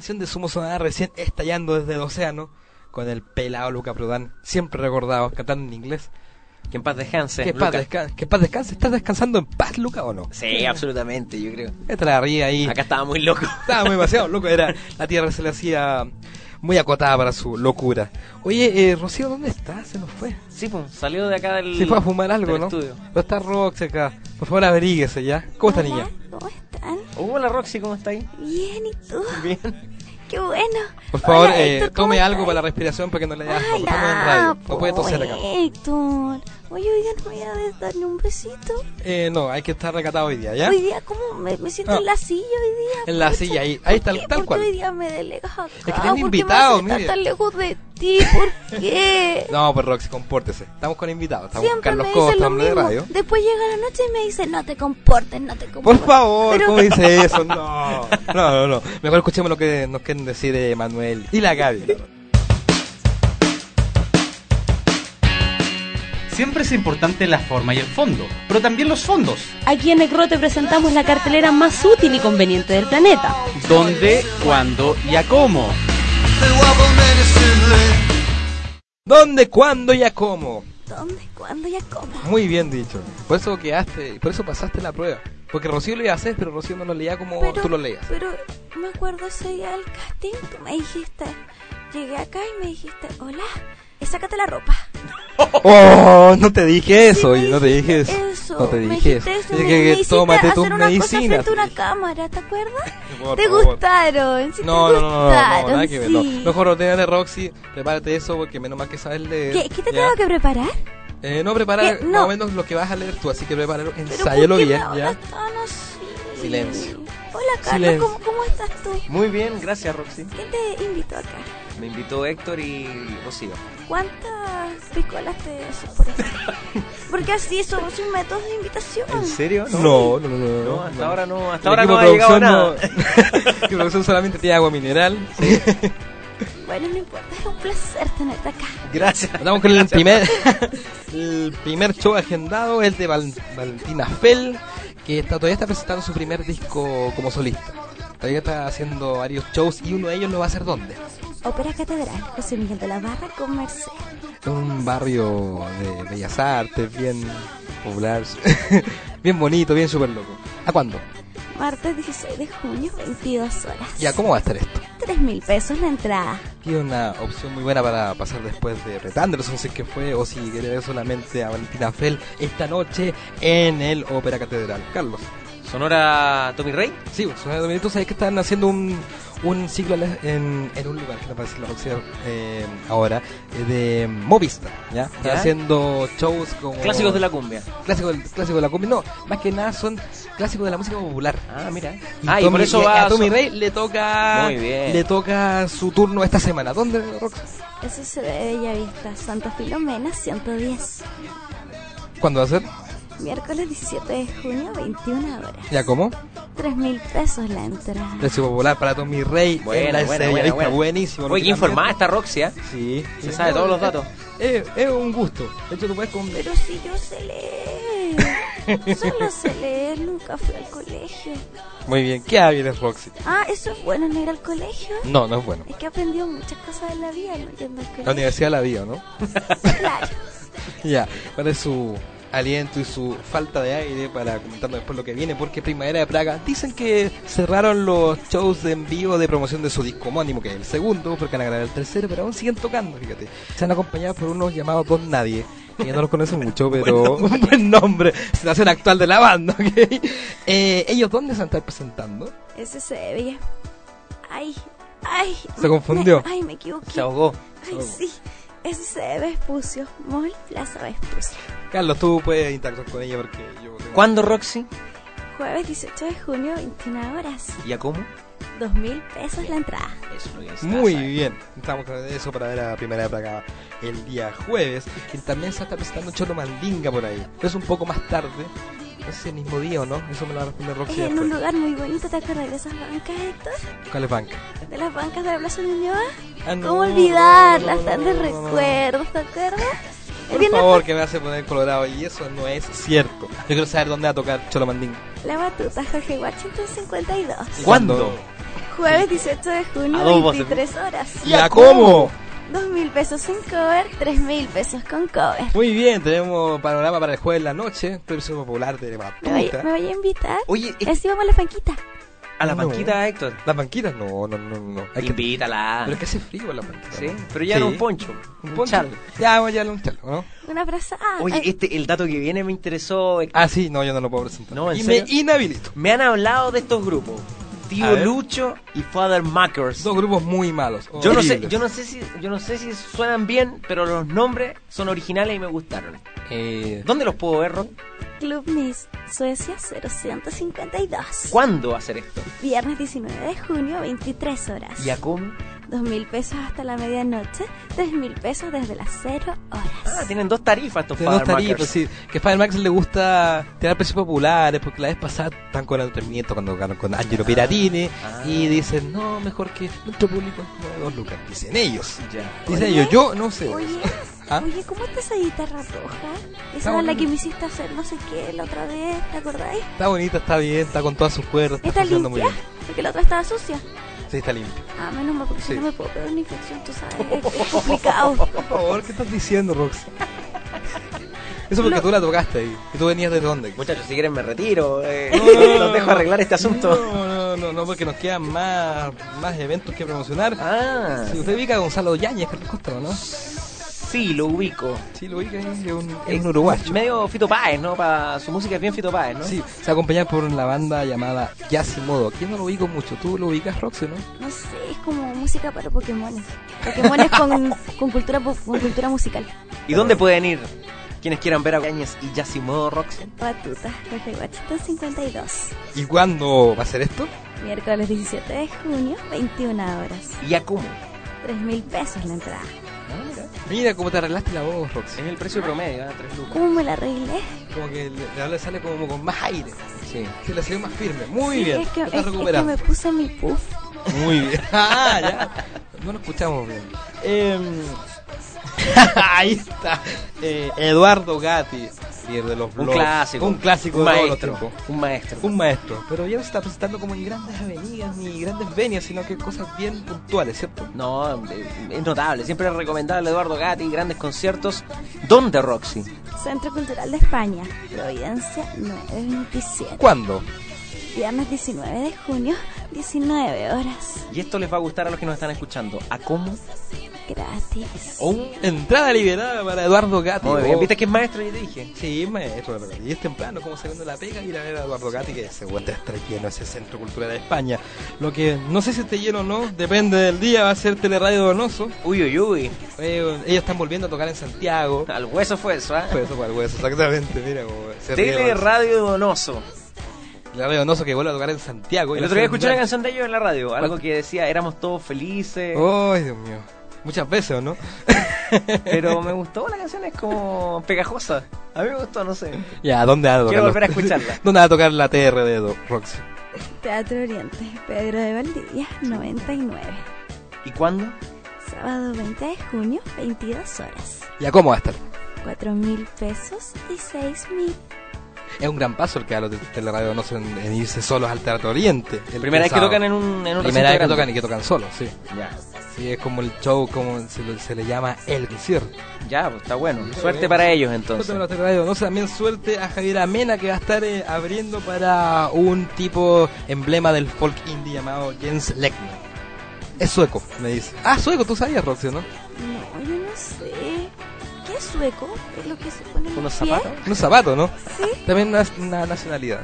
Canción de Sumo Sonada recién estallando desde el océano con el pelado Luca Prodan, siempre recordado, cantando en inglés. Que en paz descanse. Que en paz, Luca. descan- que en paz descanse. ¿Estás descansando en paz, Luca, o no? Sí, absolutamente, yo creo. Esta la ría ahí. Acá estaba muy loco. Estaba muy demasiado loco. Era, la tierra se le hacía muy acotada para su locura. Oye, eh, Rocío, ¿dónde está? Se nos fue. Sí, pues, salió de acá del. Se fue a fumar algo, ¿no? estudio. No está Rox acá. Por favor, averíguese ya. ¿Cómo está, niña? ¿Cómo están? Hola, Roxy, ¿cómo está ahí? Bien, ¿y tú? Bien. Qué bueno. Por favor, Hola, eh, Héctor, ¿cómo tome estás? algo para la respiración para que no le asco. Ay, Estamos en radio. No puede toser acá. Héctor. Oye, hoy día no me voy a darle un besito. Eh, no, hay que estar recatado hoy día, ¿ya? Hoy día, ¿cómo me, me siento No. en la silla hoy día? En la silla, ahí, ahí está, ¿Por tal ¿Por cual. hoy día me delegas acá? que tiene ¿Por qué invitado, mire. tan lejos de ti? ¿Por qué? No, pues Roxy, compórtese. Estamos con invitados. Estamos con Siempre Carlos me Costa, hombre de radio. Después llega la noche y me dice, no te comportes, no te Por comportes. favor, Pero- ¿cómo dice eso? No, no, no, no. Mejor escuchemos lo que nos quieren decir eh, Manuel y la Gaby. Siempre es importante la forma y el fondo, pero también los fondos. Aquí en Ecro te presentamos la cartelera más útil y conveniente del planeta. ¿Dónde, cuándo y a cómo? ¿Dónde, cuándo y a cómo? ¿Dónde, cuándo y a cómo? Muy bien dicho. Por eso quedaste, por eso pasaste la prueba. Porque Rocío lo iba a hacer, pero Rocío no lo leía como Pero- tú lo leías. Pero me acuerdo ese día del casting, tú me dijiste, llegué acá y me dijiste, hola, eh, sácate la ropa. Oh, no te dije eso, Sí, no te dije eso. Eso, No te dije eso. eso, Dije me, que me tómate tus hacer una cosa medicinas. frente a una cámara, ¿te acuerdas? Por te favor. gustaron, sí No, te no, no, no, no, gustaron, nada que ver. no. sí. Mejor ordénate, Roxy, prepárate eso porque menos mal que sabes leer. ¿Qué, qué te ¿ya? tengo que preparar? Eh, no, prepara ¿Qué? más No. o menos lo que vas a leer tú, así que prepáralo, ensáyalo ¿por bien, ¿ya? así? Silencio. Hola Carlos, Silencio. ¿cómo, ¿cómo estás tú? Muy bien, gracias Roxy. ¿Quién te invitó acá? Me invitó Héctor y Rocío. ¿Cuántas piscolas te por eso? Porque así son sus métodos de invitación. ¿En serio? No, no, no, no. No, hasta ahora no, hasta El ahora no ha llegado nada. no- el equipo de producción solamente tiene agua mineral. Bueno, no importa, es un placer tenerte acá. Gracias. Estamos con el primer, el primer show agendado, el de Val- Valentina Fell, que está, todavía está presentando su primer disco como solista. Todavía está haciendo varios shows y uno de ellos lo va a hacer ¿dónde? Ópera Catedral, José Miguel de la Barra con Merced. Un barrio de bellas artes, bien popular, bien bonito, bien súper loco. ¿A cuándo? Martes 16 de junio, 22 horas. Ya, ¿cómo va a estar esto? 3 mil pesos la entrada. Tiene una opción muy buena para pasar después de Red Anderson, si es que fue, o si quiere ver solamente a Valentina Fell esta noche en el Ópera Catedral. Carlos. ¿Sonora Tommy Rey? Sí, pues, Sonora Domingo, tú sabes que están haciendo un, un ciclo en, en un lugar que no parece la Roxy eh, ahora, eh, de Movistar, ¿ya? Están ¿Ya? haciendo shows como... Clásicos de la cumbia. Clásicos clásico de la cumbia, no, más que nada son clásicos de la música popular. Ah, mira. Y Ah, y Tommy- por eso y va a Tommy so- Rey le toca Muy bien. le toca su turno esta semana. ¿Dónde, Roxy? Eso se ve Bellavista, Santa Filomena 110. ¿Cuándo va a ser? Miércoles 17 de junio, 21 horas. ¿Ya cómo? 3 mil pesos la entrada. Precio popular para Tommy Rey Buena, buena, buena, buenísimo. Oye, informada está Roxy, ¿eh? Sí. Se sabe todos los datos. Es, es un gusto. De hecho, tú puedes con... Pero si yo sé leer. Solo sé leer, nunca fui al colegio. Muy bien. ¿Qué hábil es Roxy? Ah, eso es bueno, no ir al colegio. No, no es bueno. Es que he aprendido muchas cosas en la vida no yendo al La colegio. universidad la dio, ¿no? Claro. ya. ¿Cuál es su aliento y su falta de aire para comentarnos después lo que viene? Porque Primavera de Praga dicen que cerraron los shows de en vivo de promoción de su disco homónimo, que es el segundo, porque van a grabar el tercero, pero aún siguen tocando, fíjate. Se han acompañado por unos llamados Don Nadie. que ya no los conocen mucho, pero un buen nombre, situación actual de la banda, ¿ok? Eh, ¿Ellos dónde se van a estar presentando? Ese se ve ya. Ay, ay. Se confundió. me- ay, me equivoqué. Se ahogó. Ay, sí. Ese se ve Vespucio. Mall Plaza Vespucio. Carlos, tú puedes interactuar con ella porque yo... tengo- ¿Cuándo, Roxy? Jueves 18 de junio, 21 horas. ¿Y a cómo? 2 mil pesos la entrada. Eso es que Muy bien, estamos con eso para ver a Primera de Praga el día jueves. Y también se está presentando Cholo Mandinga por ahí. Es un poco más tarde, el mismo día o no, eso me lo va a responder Es Roxy en un lugar muy bonito, ¿te acuerdas de esas bancas, Héctor? ¿Cuál es banca? De las bancas de la Plaza Ñuñoa. Ah, no, ¿Cómo olvidarlas? Tan de recuerdos, ¿te acuerdas? Por favor, que me hace poner colorado y eso no es cierto. Yo quiero saber dónde va a tocar Cholo Mandinga. La batuta Jorge Washington 52. ¿Cuándo? Jueves 18 de junio, dos voces. 23 horas. ¿Y a cómo? 2 mil pesos sin cover, 3 mil pesos con cover. Muy bien, tenemos panorama para el jueves en la noche, precio popular de ¿Me Batuta. vaya, ¿Me vaya a invitar? Oye, Así vamos a la fanquita. A la No. banquita, Héctor. ¿Las banquitas? No, no, no, no. Hay que- Invítala. Pero es que hace frío en la banquita. Sí, ¿no? pero ya Sí. un poncho. Un Un poncho. Ya, vamos a llevarle un chal, ¿no? Una frase. Ah, Oye, ay, este, el dato que viene me interesó. Héctor. Ah, sí, no, yo no lo puedo presentar. No, ¿en y me inhabilito. Me han hablado de estos grupos. Tío. Lucho y Father Makers. Dos grupos muy malos. Yo no sé, yo no sé si, yo no sé si suenan bien, pero los nombres son originales y me gustaron. Eh, ¿Dónde los puedo ver, Ron? Club Nice, Suecia 0152. ¿Cuándo va a ser esto? Viernes 19 de junio, 23 horas. ¿Y a cómo? Dos mil pesos hasta la medianoche, tres mil pesos desde las 0 horas. Ah, tienen dos tarifas estos Tiene dos tarifas, sí. Que a Max le gusta tirar precios populares, porque la vez pasada están con el entretenimiento cuando ganan con Angelo Piratini Ah. y dicen, no, mejor que nuestro público no dos lucas. Dicen ellos. Ya. Dicen Oye, ellos, yo no sé. Oye, ¿Ah? oye, ¿cómo está esa guitarra roja? Esa Está era la bonita. que me hiciste hacer no sé qué la otra vez, ¿te acordáis? Está bonita, está bien, está con todas sus cuerdas, está, ¿Está funcionando muy limpia? bien. Porque la otra estaba sucia. Sí, está limpia. Ah, menos mal, porque si Sí. no me puedo pegar una infección, tú sabes. Es, es complicado. Por favor, ¿qué estás diciendo, Rox? Eso porque No. tú la tocaste ahí. ¿Y tú venías de dónde? Muchachos, si quieren me retiro. eh, No, los dejo arreglar este asunto. No, no, no, no, porque nos quedan más, más eventos que promocionar. Ah, Si usted ubica a Gonzalo Yáñez, Carlos Costa, ¿o ¿no? Sí, lo ubico. Sí, lo ubica, es un, es un uruguayo. Medio Fito Páez, ¿no? Pa- su música es bien Fito Páez, ¿no? Sí, se acompaña por la banda llamada Yasimodo. Aquí no lo ubico mucho. ¿Tú lo ubicas, Roxy, no? No sé, es como música para Pokémones. Pokémones con, con, cultura, con cultura musical. ¿Y dónde pueden ir? Quienes quieran ver a Yañez y Yasimodo Roxy. Batuta, Jorge Washington 52. ¿Y cuándo va a ser esto? Miércoles 17 de junio, 21 horas. ¿Y a cómo? 3 mil pesos la entrada. Mira cómo te arreglaste la voz, Roxy. Es el precio promedio, ¿eh? Tres lucas. ¿Cómo me la arreglé? Como que le, le sale como con más aire. Sí. Se le salió más firme. Muy Sí, bien. Es que, es, que me puse mi puff. Muy bien. Ah, ya. No lo escuchamos bien. Em, ahí está. Eh, Eduardo Gatti, Un clásico. Un clásico Un de todos los maestro. tiempos. Un maestro. Un maestro. Pero ya no se está presentando como en grandes avenidas ni grandes venias, sino que cosas bien puntuales, ¿cierto? No, eh, es notable. Siempre es recomendable Eduardo Gatti, grandes conciertos. ¿Dónde, Roxy? Centro Cultural de España, Providencia 927. ¿Cuándo? Viernes 19 de junio, 19 horas. Y esto les va a gustar a los que nos están escuchando. ¿A cómo? Gratis. Entrada liberada para Eduardo Gatti. Muy bien. Oh. ¿Viste que es maestro? Ya te dije. Sí, maestro, de verdad. Y es temprano, como saliendo la pega, ir a ver a Eduardo Gatti, que se vuelve a estar lleno ese centro cultural de España. Lo que no sé si esté lleno o no, depende del día, va a ser Teleradio Donoso. Uy, uy, uy. Eh, ellos están volviendo a tocar en Santiago. Al hueso fue eso, ¿ah? Pues eso para el hueso, exactamente, mira como se ríe Tele Rox. Radio Donoso. Que vuelve a tocar en Santiago. El otro día escuché una canción de ellos en la radio. Algo que decía, éramos todos felices. Ay, Dios mío. Muchas veces, ¿o no? Pero me gustó la canción, es como pegajosa. A mí me gustó, no sé. Ya, ¿dónde va a tocar? Quiero volver a escucharla. ¿Dónde va a tocar la TR de Do- Roxy? Teatro Oriente, Pedro de Valdivia 99. ¿Y cuándo? Sábado 20 de junio, 22 horas. ¿Ya cómo va a estar? 4 mil pesos y 6 mil. Es un gran paso el que da los de Teleradio Donoso en, en irse solos al Teatro Oriente. el Primera vez que tocan en un, en un Primera vez que tocan y que tocan solos, sí. Ya. Sí, es como el show, como se, lo- se le llama el concierto. Ya, pues está bueno. Suerte para ellos entonces. Suerte para los Teleradio Donoso. También suerte a Javier Amena que va a estar eh, abriendo para un tipo emblema del folk indie llamado Jens Lekman. Es sueco, me dice. Ah, sueco, tú sabías, Roxy, ¿no? Sueco? ¿Es lo que se pone ¿Unos pie? zapatos? Unos zapatos, ¿no? Sí. También una, una nacionalidad.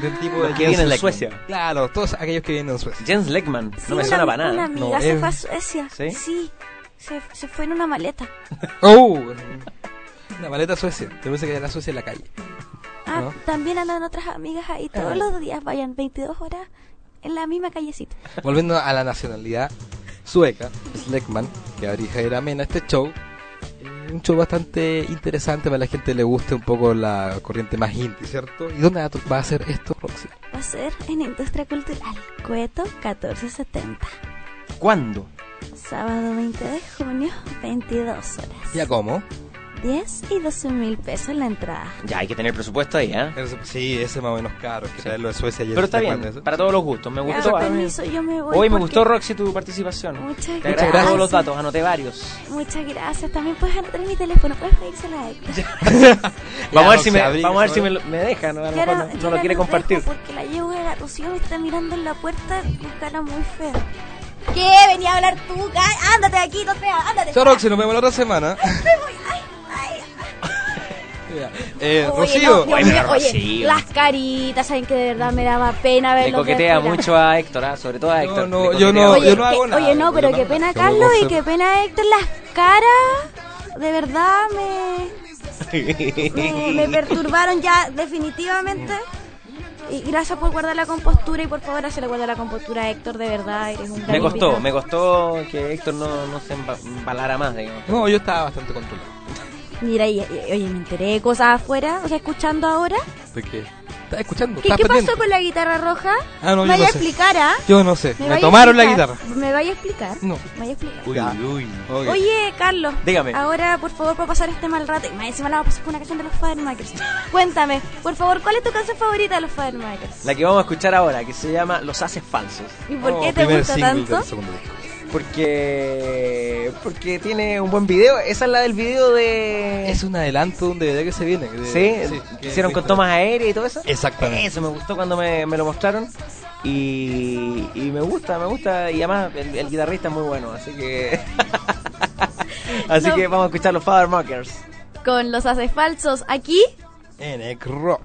Del tipo de que vienen de Lekman. Suecia. Claro, todos aquellos que vienen de Suecia. Jens Lekman. Sí, No me una, suena para Una nada. amiga No, se es- fue a Suecia. ¿Sí? Se, se fue en una maleta. ¡Oh! Una maleta Suecia. Te parece que era Suecia en la calle. Ah, ¿No? también andan otras amigas ahí todos Ah. los días. Vayan 22 horas en la misma callecita. Volviendo a la nacionalidad sueca, Sleckman, que Javier Amena este show. Un show bastante interesante para la gente que le guste un poco la corriente más indie, ¿cierto? ¿Y dónde va a to- va a ser esto, Roxy? Va a ser en Industria Cultural. Cueto 1470. ¿Cuándo? Sábado 20 de junio, 22 horas. ¿Ya cómo? 10 y 12 mil pesos la entrada. Ya, hay que tener presupuesto ahí, ¿eh? Sí, ese más o menos caro, traerlo de Suecia. y Pero está bien, de eso. para todos los gustos. Me Ya, gustó. permiso, yo me voy. Hoy me gustó, Roxy, tu participación. Muchas Te gracias. agradezco todos los datos, anoté varios. Muchas gracias. También puedes anotar mi teléfono, puedes pedírsela a él. Vamos a ver si me, abrí, vamos a ver si ¿no? me, lo- me dejan, ¿no? a lo Ya mejor no- no, ya no lo no quiere compartir. Porque la llevo a Rocío me está mirando en la puerta con cara muy fea. ¿Qué? Venía a hablar tú. Ándate de aquí, no te ándate. Chao, Roxy, nos vemos la otra semana. Me voy. Ay. Eh, Oye, Rocío. no, Dios Oye, mío, las caritas, saben que de verdad me daba pena Le verlos. de coquetea mucho a Héctor, ¿ah? sobre todo a Héctor. no, Le yo no- Oye, yo no que- hago nada, oye, no, pero qué no- pena no Carlos y qué pena Héctor, las caras, de verdad me, me, me perturbaron ya definitivamente. Y gracias por guardar la compostura y por favor hacerle guardar la compostura a Héctor, de verdad, eres un Me costó, invitado. me costó que Héctor no, no se emba- embalara más, digamos. No, yo estaba bastante controlado. Mira, y, y- oye, me enteré de cosas afuera, o sea, escuchando ahora. ¿De qué? ¿Estás escuchando? ¿Qué, ¿Estás qué pendiente? pasó con la guitarra roja? Ah, no, me yo vaya no a explicar, ¿ah? Yo no sé. Me, tomaron la guitarra. ¿Me vaya a explicar? No. Me vaya a explicar. Uy, uy. Ok. Oye, Carlos. Dígame. Ahora, por favor, para pasar este mal rato. y Más encima la vamos a pasar con una canción de los Fadermakers. Cuéntame, por favor, ¿cuál es tu canción favorita de los Fadermakers? La que vamos a escuchar ahora, que se llama Los Haces Falsos. ¿Y por Oh, qué te gusta tanto? Porque porque tiene un buen video. Esa es la del video de... Es un adelanto de un DVD que se viene. de- Sí, que que- hicieron con tomas aéreas y todo eso. Exactamente. Eso me gustó cuando me, me lo mostraron. Y, y me gusta, me gusta. Y además el, el guitarrista es muy bueno, así que... así No. que vamos a escuchar los Father Mockers. Con los haces falsos aquí. En el rock.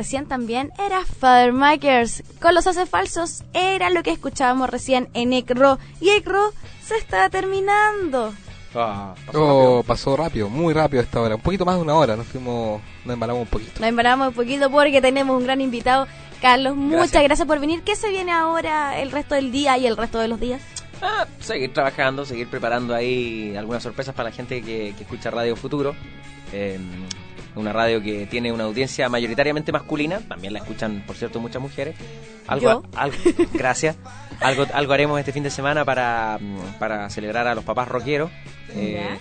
Recién también era Father Makers. Con los haces falsos era lo que escuchábamos recién en Ekro. Y Ekro se está terminando. Ah, pasó, pasó rápido, muy rápido esta hora. Un poquito más de una hora, nos fuimos, nos embalamos un poquito. Nos embaramos un poquito porque tenemos un gran invitado. Carlos, muchas Gracias. gracias por venir. ¿Qué se viene ahora el resto del día y el resto de los días? Ah, seguir trabajando, seguir preparando ahí algunas sorpresas para la gente que, que escucha Radio Futuro. Eh, una radio que tiene una audiencia mayoritariamente masculina, también la escuchan, por cierto, muchas mujeres. Algo, Yo. algo- gracias. Algo, algo haremos este fin de semana para, mm, para celebrar a los papás rockeros. Eh,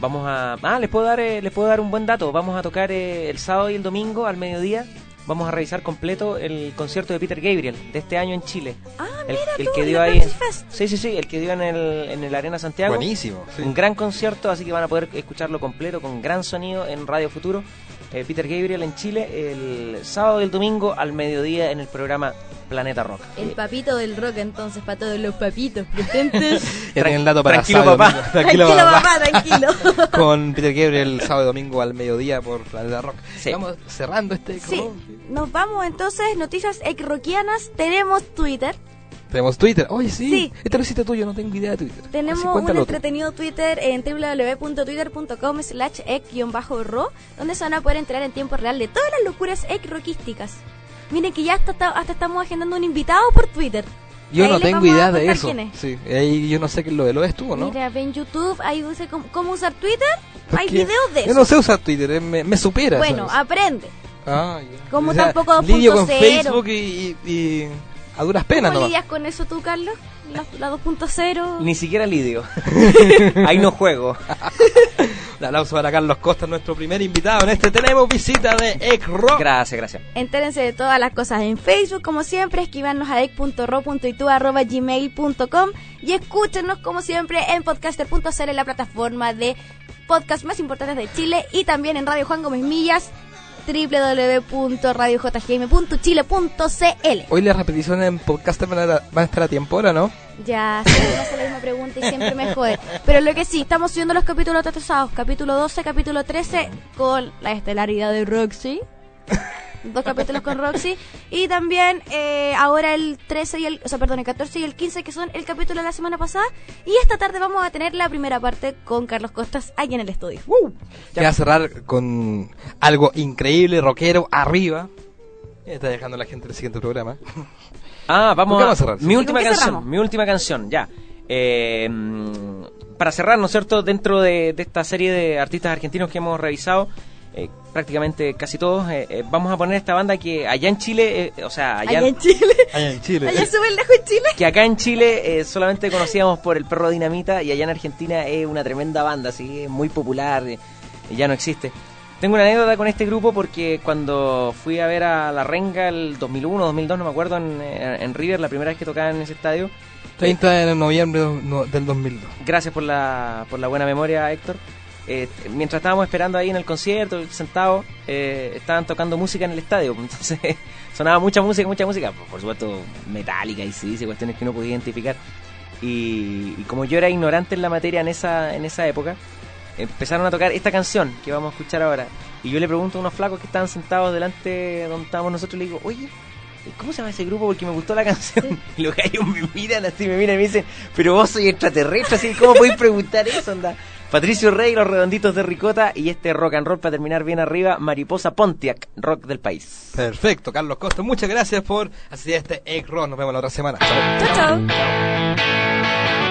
vamos a... Ah, les puedo dar, eh, les puedo dar un buen dato. Vamos a tocar eh, el sábado y el domingo al mediodía. Vamos a revisar completo el concierto de Peter Gabriel de este año en Chile. Ah, el, mira el tú, que dio ahí. Sí, sí, sí, el que dio en el, en el Arena Santiago. Buenísimo, sí. Un gran concierto, así que van a poder escucharlo completo con gran sonido en Radio Futuro. Eh, Peter Gabriel en Chile el sábado y el domingo al mediodía en el programa Planeta Rock. El papito del rock, entonces, para todos los papitos presentes. El dato para tranquilo, sábado y papá. domingo. tranquilo, papá, tranquilo. Con Peter Gabriel el sábado y domingo al mediodía por Planeta Rock. Sí. Estamos cerrando este Sí, nos vamos entonces, noticias ecroquianas. Tenemos Twitter, Tenemos Twitter. Oye, sí. Sí. Este lo hiciste tuyo, no tengo idea de Twitter. tenemos Así, un tú. entretenido Twitter en www.twitter.com slash ec-ro, donde se van a poder enterar en tiempo real de todas las locuras ec-roquísticas. Miren que ya hasta, hasta estamos agendando un invitado por Twitter. Yo no tengo idea de eso. Sí, ahí yo no sé qué lo de lo es tú, ¿o ¿no? Mira, en YouTube, ahí dice cómo, cómo usar Twitter. Hay videos de eso. Yo no sé usar Twitter, eh, me, me supera. bueno, ¿sabes? aprende. Ah, como O sea, tampoco lidio con 2.0. Facebook y, y- y a duras penas, ¿Cómo ¿no? lidias con eso tú, Carlos? La, la 2.0. Ni siquiera lidio. Ahí no juego. Un aplauso para Carlos Costa, nuestro primer invitado en este Tenemos visita de Ecro. Gracias, gracias. Entérense de todas las cosas en Facebook, como siempre, escribanos a ec.ro.itu.gmail.com y escúchenos, como siempre, en podcaster.cl, la plataforma de podcast más importantes de Chile y también en Radio Juan Gómez Millas, www.radiojgm.chile.cl. Hoy las repeticiones en podcast van a, van a estar a tiempo ahora, ¿no? Ya, siempre me hace la misma pregunta y siempre me jode. Pero lo que sí, estamos subiendo los capítulos atrasados. Capítulo 12, capítulo 13, con la estelaridad de Roxy. Dos capítulos con Roxy. Y también eh, ahora el 13 y el... O sea, perdón, el 14 y el 15, que son el capítulo de la semana pasada. Y esta tarde vamos a tener la primera parte con Carlos Costas aquí en el estudio. Voy a cerrar con algo increíble, rockero, arriba. Ya está dejando la gente el siguiente programa. Ah, vamos ¿Con qué a, vamos a cerrar? Mi ¿Con última canción, cerramos? mi última canción, ya. Eh, para cerrar, ¿no es cierto? Dentro de, de esta serie de artistas argentinos que hemos revisado, eh, prácticamente casi todos, eh, eh, vamos a poner esta banda que allá en Chile, eh, o sea, allá, Allá en Chile. Allá en Chile. Allá súper lejos en Chile. que acá en Chile eh, solamente conocíamos por el perro Dinamita y allá en Argentina es una tremenda banda, así es muy popular, eh, y ya no existe. Tengo una anécdota con este grupo porque cuando fui a ver a La Renga el 2001, 2002, no me acuerdo, en, en River, la primera vez que tocaban en ese estadio, 30 de noviembre no- del 2002. gracias por la, por la buena memoria, Héctor. Eh, mientras estábamos esperando ahí en el concierto, sentados, eh, estaban tocando música en el estadio. Entonces sonaba mucha música, mucha música. Por, supuesto, metálica y sí, dice cuestiones que uno podía identificar. Y, y como yo era ignorante en la materia en esa, en esa época, empezaron a tocar esta canción que vamos a escuchar ahora. Y yo le pregunto a unos flacos que estaban sentados delante donde estábamos nosotros, le digo, oye, ¿cómo se llama ese grupo? Porque me gustó la canción. Y los gallos me miran así, me miran y me dicen, pero vos soy extraterrestre, así, ¿cómo podéis preguntar eso? Onda? Patricio Rey, los redonditos de Ricota y este rock and roll para terminar bien arriba, Mariposa Pontiac, rock del país. Perfecto, Carlos Costa, muchas gracias por asistir a este Egg Rock. Nos vemos la otra semana. Chao. Chao, chao.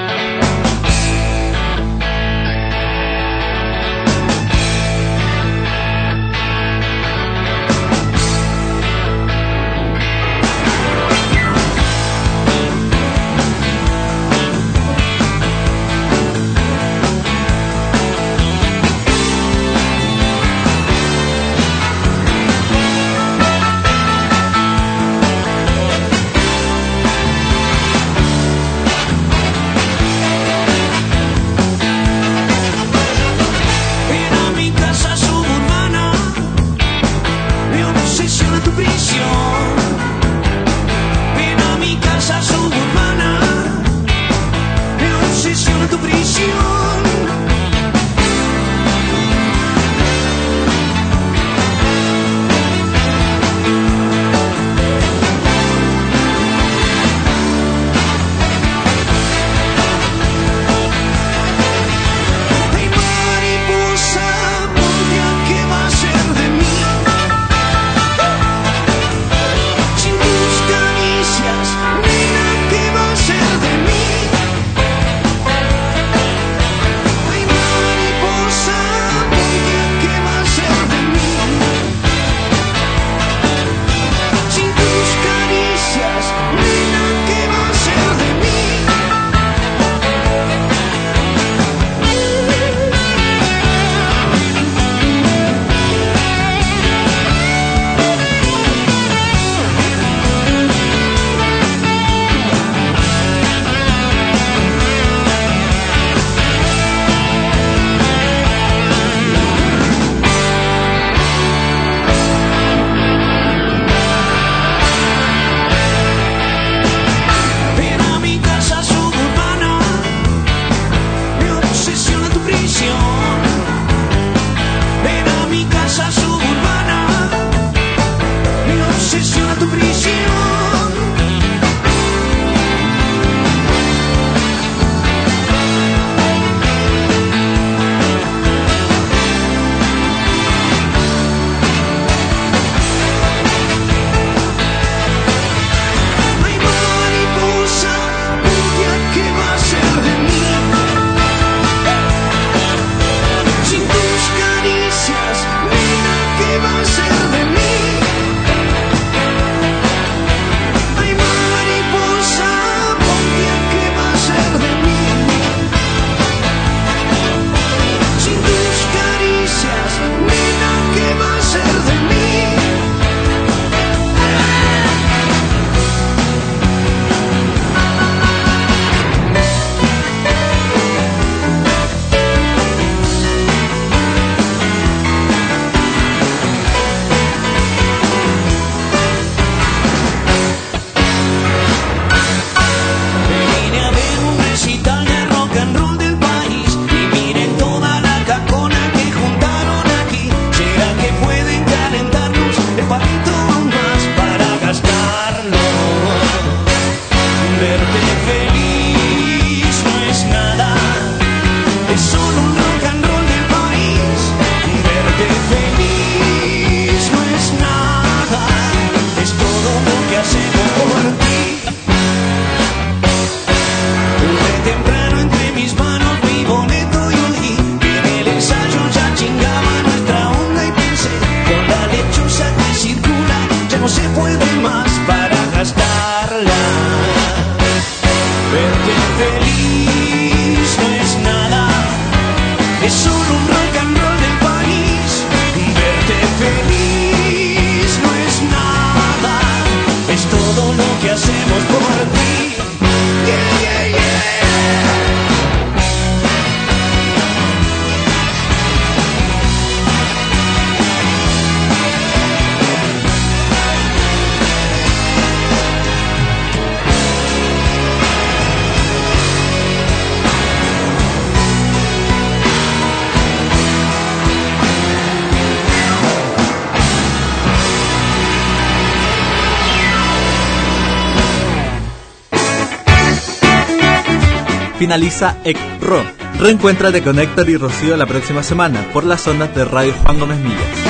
Finaliza ECRO. Reencuéntrate con Héctor y Rocío la próxima semana por las ondas de Radio Juan Gómez Millas.